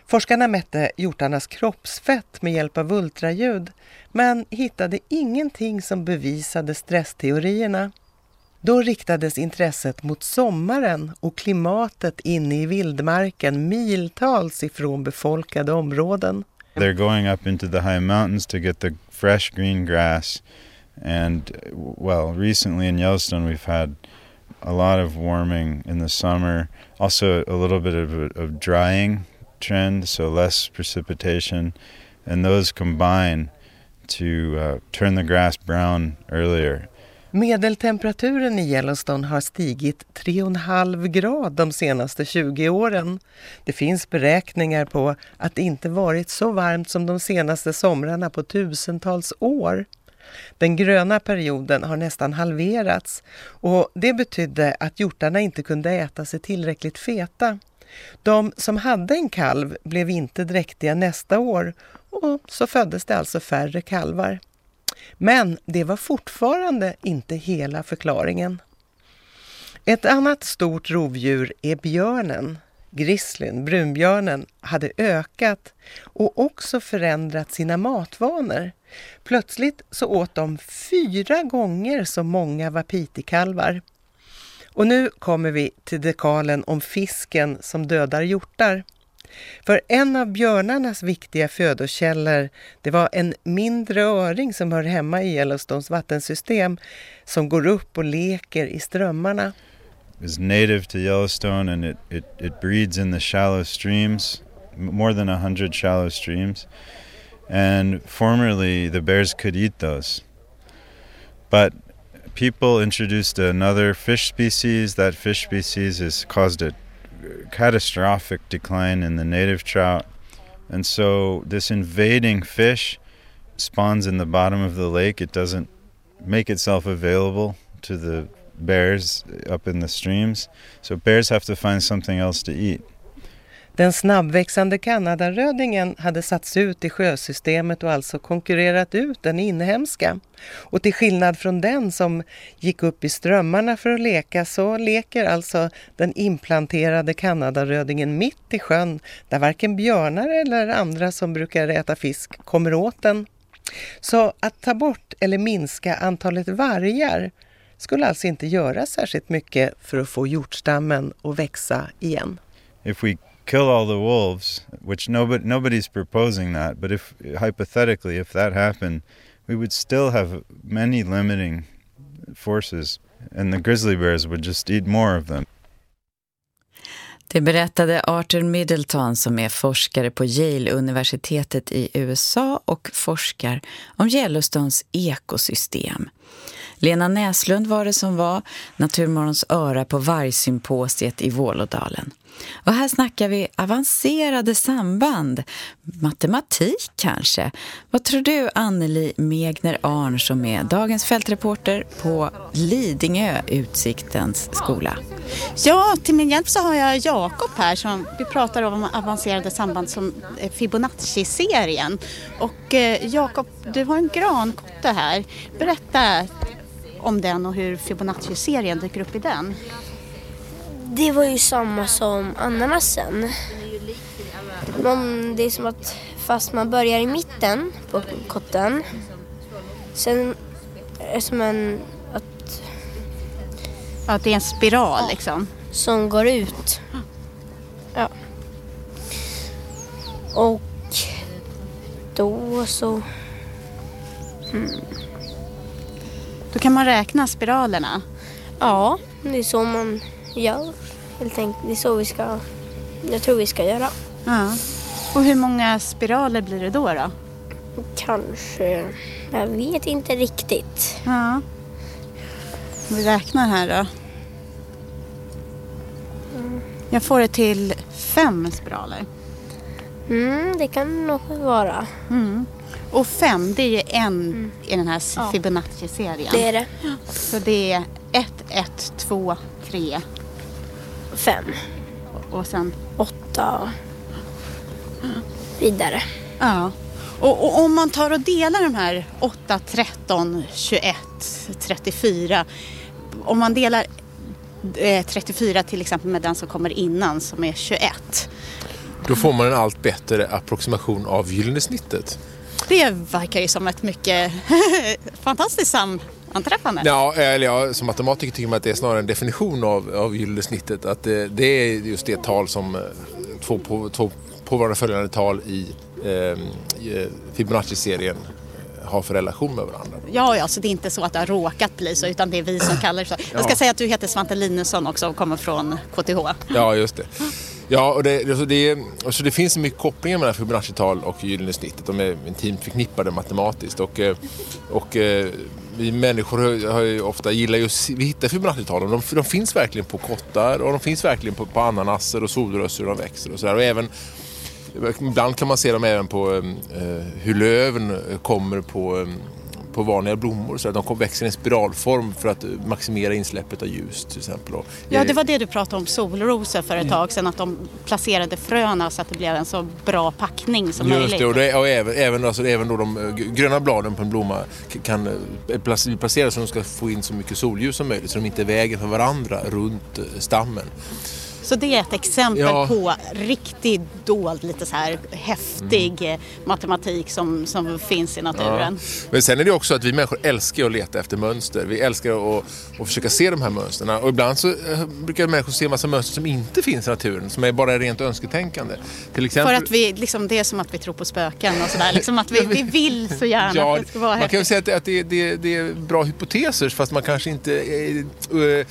Forskarna mätte hjortarnas kroppsfett med hjälp av ultraljud men hittade ingenting som bevisade stressteorierna. Då riktades intresset mot sommaren och klimatet inne i vildmarken miltals ifrån befolkade områden. They're going up into the high mountains to get the fresh green grass and well recently in Yellowstone we've had a lot of warming in the summer also a little bit of, of drying trend, so less precipitation, and those combine to uh, turn the grass brown earlier. Medeltemperaturen i Yellowstone har stigit 3,5 grad de senaste 20 åren. Det finns beräkningar på att det inte varit så varmt som de senaste somrarna på tusentals år. Den gröna perioden har nästan halverats och det betydde att hjortarna inte kunde äta sig tillräckligt feta. De som hade en kalv blev inte dräktiga nästa år och så föddes det alltså färre kalvar. Men det var fortfarande inte hela förklaringen. Ett annat stort rovdjur är björnen. Grizzlyn, brunbjörnen, hade ökat och också förändrat sina matvanor. Plötsligt så åt de fyra gånger så många vapitikalvar. Och nu kommer vi till dekalen om fisken som dödar hjortar. För en av björnarnas viktiga födokällor det var en mindre öring som hör hemma i Yellowstones vattensystem som går upp och leker i strömmarna. Is native to Yellowstone and it, it, it breeds in the shallow streams, more than a hundred shallow streams. And formerly the bears could eat those. But people introduced another fish species. That fish species has caused a catastrophic decline in the native trout. And so this invading fish spawns in the bottom of the lake. It doesn't make itself available to the bears up in the streams. So bears have to find something else to eat. Den snabbväxande kanadarödingen hade satts ut i sjösystemet och alltså konkurrerat ut den inhemska. Och till skillnad från den som gick upp i strömmarna för att leka så leker alltså den implanterade kanadarödingen mitt i sjön där varken björnar eller andra som brukar äta fisk kommer åt den. Så att ta bort eller minska antalet vargar skulle alltså inte göra särskilt mycket för att få hjortstammen att växa igen. If we kill all the wolves, which nobody nobody's proposing that, but if hypothetically if that happened, we would still have many limiting forces and the grizzly bears would just eat more of them. Det berättade Arthur Middleton som är forskare på Yale-universitetet i USA och forskar om Yellowstones ekosystem. Lena Näslund var det som var Naturmorgons öra på vargsymposiet i Vålådalen. Och här snackar vi avancerade samband, matematik kanske. Vad tror du Anneli Megner Arn som är dagens fältreporter på Lidingö Utsiktens skola? Ja, till min hjälp så har jag Jakob här som vi pratar om avancerade samband som eh, Fibonacci-serien. Och eh, Jakob, du har en grankotte här. Berätta om den och hur Fibonacci-serien dyker upp i den. Det var ju samma som ananasen. Men det är som att fast man börjar i mitten på kotten. Sen är det som en... Att, ja, det är en spiral ja, liksom. Som går ut. Ja. Och då så... Hmm. Då kan man räkna spiralerna? Ja, det är så man gör. Helt enkelt. Det är så vi ska, jag tror vi ska göra. Ja. Och hur många spiraler blir det då? då? Kanske, jag vet inte riktigt. Ja. Vi räknar här då. Mm. Jag får det till fem spiraler. Mm, det kan nog vara. Mm. Och fem, det är ju en mm. i den här. Fibonacci-serien. Det är det. Så det är ett, ett, två, tre, fem. Och sen? Åtta. Vidare. Ja. Och, och, om man tar och delar de här 8, 13, 21, 34. Om man delar eh, 34 till exempel med den som kommer innan som är 21. Då får man en allt bättre approximation av gyllene snittet. Det verkar ju som ett mycket fantastiskt sam anträffande? Ja, eller ja, som matematiker tycker man att det är snarare en definition av, av gyllene snittet. Att det, det, är just det tal som eh, två på, två på varandra följande tal i, eh, i eh, Fibonacci-serien eh, har för relation med varandra. Ja, ja, så det är inte så att det har råkat bli så utan det är vi som kallar det så. Jag ska ja. säga att du heter Svante Linusson också och kommer från KTH. Ja, just det. Ja, och det, alltså det, alltså det finns mycket kopplingar mellan Fibonacci-tal och gyllene snittet. De är intimt förknippade matematiskt. Och, eh, och vi människor har ju ofta gillar ju att vi hittar Fibonacci-talen. De, de finns verkligen på kottar och de finns verkligen på, på ananaser och solrosor och de växer och sådär. Och även Ibland kan man se dem även på eh, eh hur löven kommer på eh, på vanliga blommor. Så att de växer i en spiralform för att maximera insläppet av ljus till exempel. Ja, det var det du pratade om solrosor för ett tag sedan. Att de placerade fröna så att det blev en så bra packning som Just möjligt. det, och, det, och även, även, alltså, även då de eh, gröna bladen på en blomma kan eh, bli placerade så att de ska få in så mycket solljus som möjligt så de inte väger för varandra runt eh, stammen. Så det är ett exempel ja. på riktigt dold, lite så här häftig mm. matematik som, som finns i naturen. Ja. Men sen är det också att vi människor älskar att leta efter mönster. Vi älskar att, att försöka se de här mönstren. Och ibland så eh, brukar människor se en massa mönster som inte finns i naturen, som är bara rent önsketänkande. Till exempel... För att vi, liksom, det är som att vi tror på spöken och sådär. Liksom att vi, vi vill så gärna ja, att det ska vara Man kan väl säga att, det, det, det, är bra hypoteser fast man kanske inte är, uh,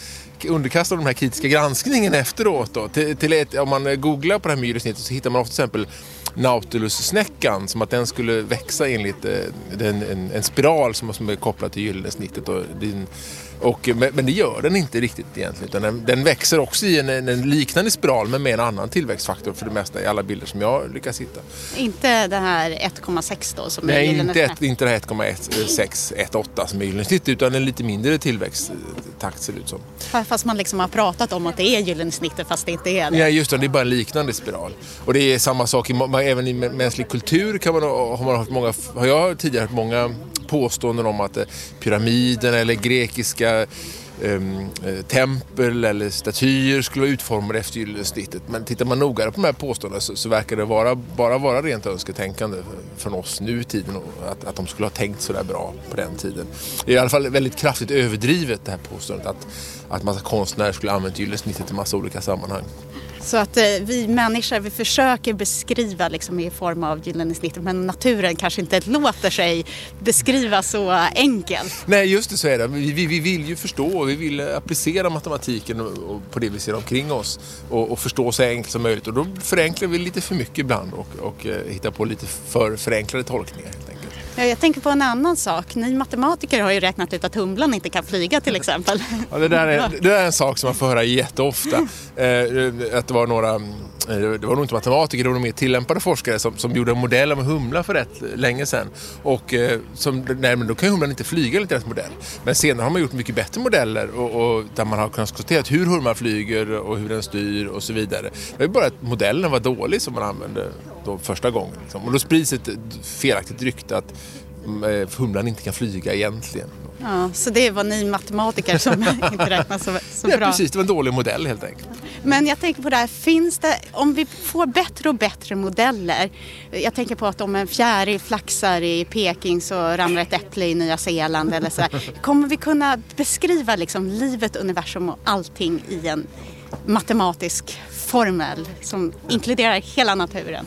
underkastad de här kritiska granskningen efteråt. Då. Till, till ett, om man googlar på det här myrelsnittet så hittar man ofta till exempel Nautilus-snäckan som att den skulle växa enligt eh, en, en, en, spiral som, som är kopplad till gyllene snittet. Och din, och, men det gör den inte riktigt egentligen. Utan den, den växer också i en, en, liknande spiral men med en annan tillväxtfaktor för det mesta i alla bilder som jag lyckas hitta. Inte det här 1,6 då som Nej, är inte, ett, inte det här 1,618 som är gyllene snitt utan en lite mindre tillväxttakt ser det ut som. Fast man liksom har pratat om att det är gyllene snittet fast det inte är det. Ja just det, det är bara en liknande spiral. Och det är samma sak i, även i mänsklig kultur kan man, har man haft många, har jag tidigare hört många påståenden om att eh, pyramiderna eller grekiska ehm, eh, tempel eller statyer skulle vara utformade efter gyllensnittet. Men tittar man noggrannare på de här påståendena så, så, verkar det vara, bara vara rent önsketänkande från oss nu i tiden att, att de skulle ha tänkt sådär bra på den tiden. Det är i alla fall väldigt kraftigt överdrivet det här påståendet att, att massa konstnärer skulle använt gyllensnittet i massa olika sammanhang. Så att eh, vi människor vi försöker beskriva liksom, i form av gyllene snittet men naturen kanske inte låter sig beskriva så enkelt. Nej just det så är det. Vi, vi, vi vill ju förstå och vi vill applicera matematiken på det vi ser omkring oss och, och, förstå så enkelt som möjligt och då förenklar vi lite för mycket ibland och, och eh, hittar på lite för förenklade tolkningar helt enkelt. Ja, jag tänker på en annan sak. Ni matematiker har ju räknat ut att humlan inte kan flyga till exempel. Ja, det, där är, det där är en sak som man får höra jätteofta. Eh, att det var några, eh, Eh, det var nog inte matematiker, det var nog mer tillämpade forskare som, som gjorde en modell av en humla för rätt länge sedan. Och eh, som, nej, men då kan ju humlan inte flyga enligt deras modell. Men senare har man gjort mycket bättre modeller och, och där man har kunnat konstatera hur humlan flyger och hur den styr och så vidare. Det är bara att modellen var dålig som man använde då första gången. Liksom. Och då sprids ett felaktigt rykte att mm, eh, humlan inte kan flyga egentligen. Ja, så det var ni matematiker som inte räknas så, så ja, bra. precis. Det var en dålig modell helt enkelt. Men jag tänker på det här, finns det, om vi får bättre och bättre modeller. Jag tänker på att om en fjäril flaxar i Peking så ramlar ett äpple i Nya Zeeland eller så. Kommer vi kunna beskriva liksom livet, universum och allting i en matematisk formel som inkluderar hela naturen?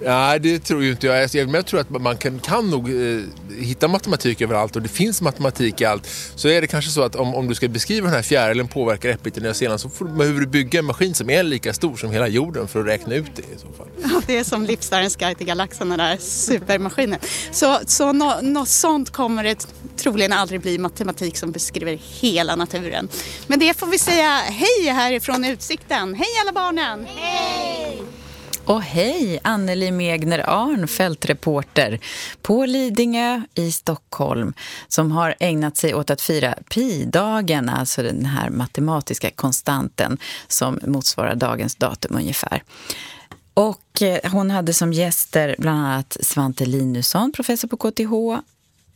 Nej, det tror ju inte jag. Men jag tror att man kan, kan nog eh, hitta matematik överallt och det finns matematik i allt. Så är det kanske så att om, om du ska beskriva den här fjärilen påverkar äpplet i Nya Zeeland så får, behöver du bygga en maskin som är lika stor som hela jorden för att räkna ut det i så fall. Ja, det är som Livstarens guide till galaxen, den där supermaskinen. Så, så något no sånt kommer det troligen aldrig bli matematik som beskriver hela naturen. Men det får vi säga hej härifrån Utsikten. Hej alla barnen! Hej! Och hej, Anneli Megner Arn, fältreporter på Lidingö i Stockholm som har ägnat sig åt att fira pi-dagen, alltså den här matematiska konstanten som motsvarar dagens datum ungefär. Och eh, hon hade som gäster bland annat Svante Linusson, professor på KTH,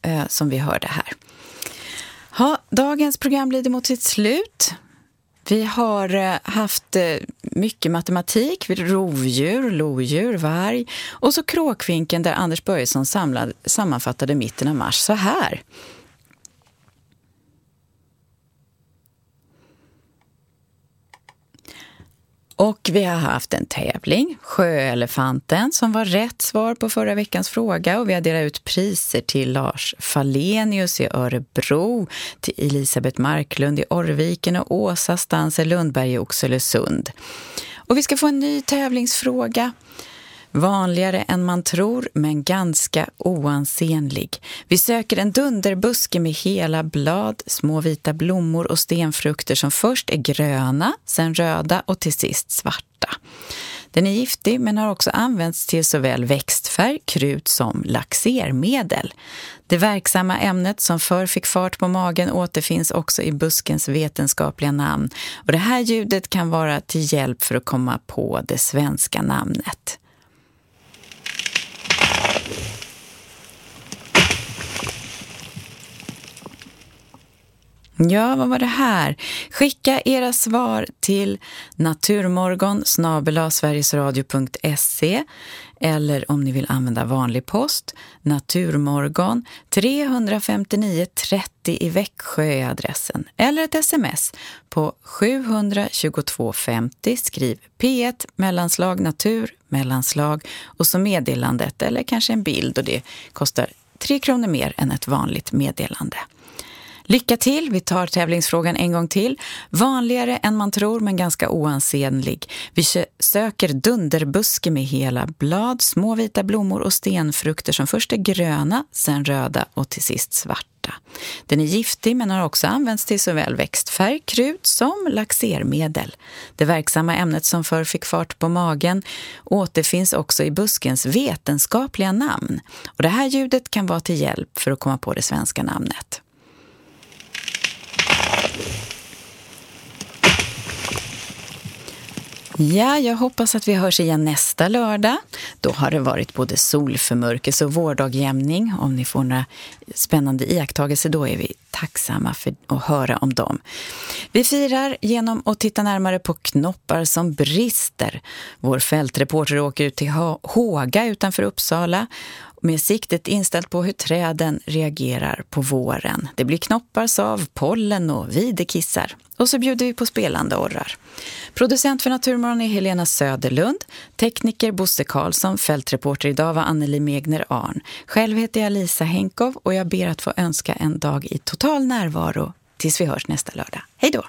eh, som vi hörde här. Ha, dagens program lider mot sitt slut. Vi har eh, haft eh, mycket matematik, rovdjur, lodjur, varg och så kråkvinkeln där Anders Börjesson samlad, sammanfattade mitten av mars så här. Och vi har haft en tävling, Sjöelefanten, som var rätt svar på förra veckans fråga. Och vi har delat ut priser till Lars Falenius i Örebro, till Elisabeth Marklund i Orviken och Åsa Stanser Lundberg i Oxelösund. Och vi ska få en ny tävlingsfråga. Vanligare än man tror, men ganska oansenlig. Vi söker en dunderbuske med hela blad, små vita blommor och stenfrukter som först är gröna, sen röda och till sist svarta. Den är giftig men har också använts till såväl växtfärg, krut som laxermedel. Det verksamma ämnet som förr fick fart på magen återfinns också i buskens vetenskapliga namn. Och det här ljudet kan vara till hjälp för att komma på det svenska namnet. Ja, vad var det här? Skicka era svar till naturmorgon sverigesradio.se eller om ni vill använda vanlig post, Naturmorgon 359 30 i Växjö är adressen. Eller ett sms på 722 50, skriv P1 mellanslag natur mellanslag och så meddelandet eller kanske en bild och det kostar 3 kronor mer än ett vanligt meddelande. Lycka till! Vi tar tävlingsfrågan en gång till. Vanligare än man tror men ganska oansenlig. Vi söker dunderbuske med hela blad, små vita blommor och stenfrukter som först är gröna, sen röda och till sist svarta. Den är giftig men har också använts till såväl växtfärg, krut som laxermedel. Det verksamma ämnet som förr fick fart på magen återfinns också i buskens vetenskapliga namn. Och det här ljudet kan vara till hjälp för att komma på det svenska namnet. Ja, jag hoppas att vi hörs igen nästa lördag. Då har det varit både solförmörkelse och vårdagjämning. Om ni får några spännande iakttagelser då är vi tacksamma för att höra om dem. Vi firar genom att titta närmare på knoppar som brister. Vår fältreporter åker ut till Håga utanför Uppsala med siktet inställt på hur träden reagerar på våren. Det blir knoppar, sav, pollen och videkissar. Och så bjuder vi på spelande orrar. Producent för Naturmorgon är Helena Söderlund, tekniker Bosse Karlsson, fältreporter idag var Anneli Megner Arn. Själv heter jag Lisa Henkov och jag ber att få önska en dag i total närvaro tills vi hörs nästa lördag. Hej då!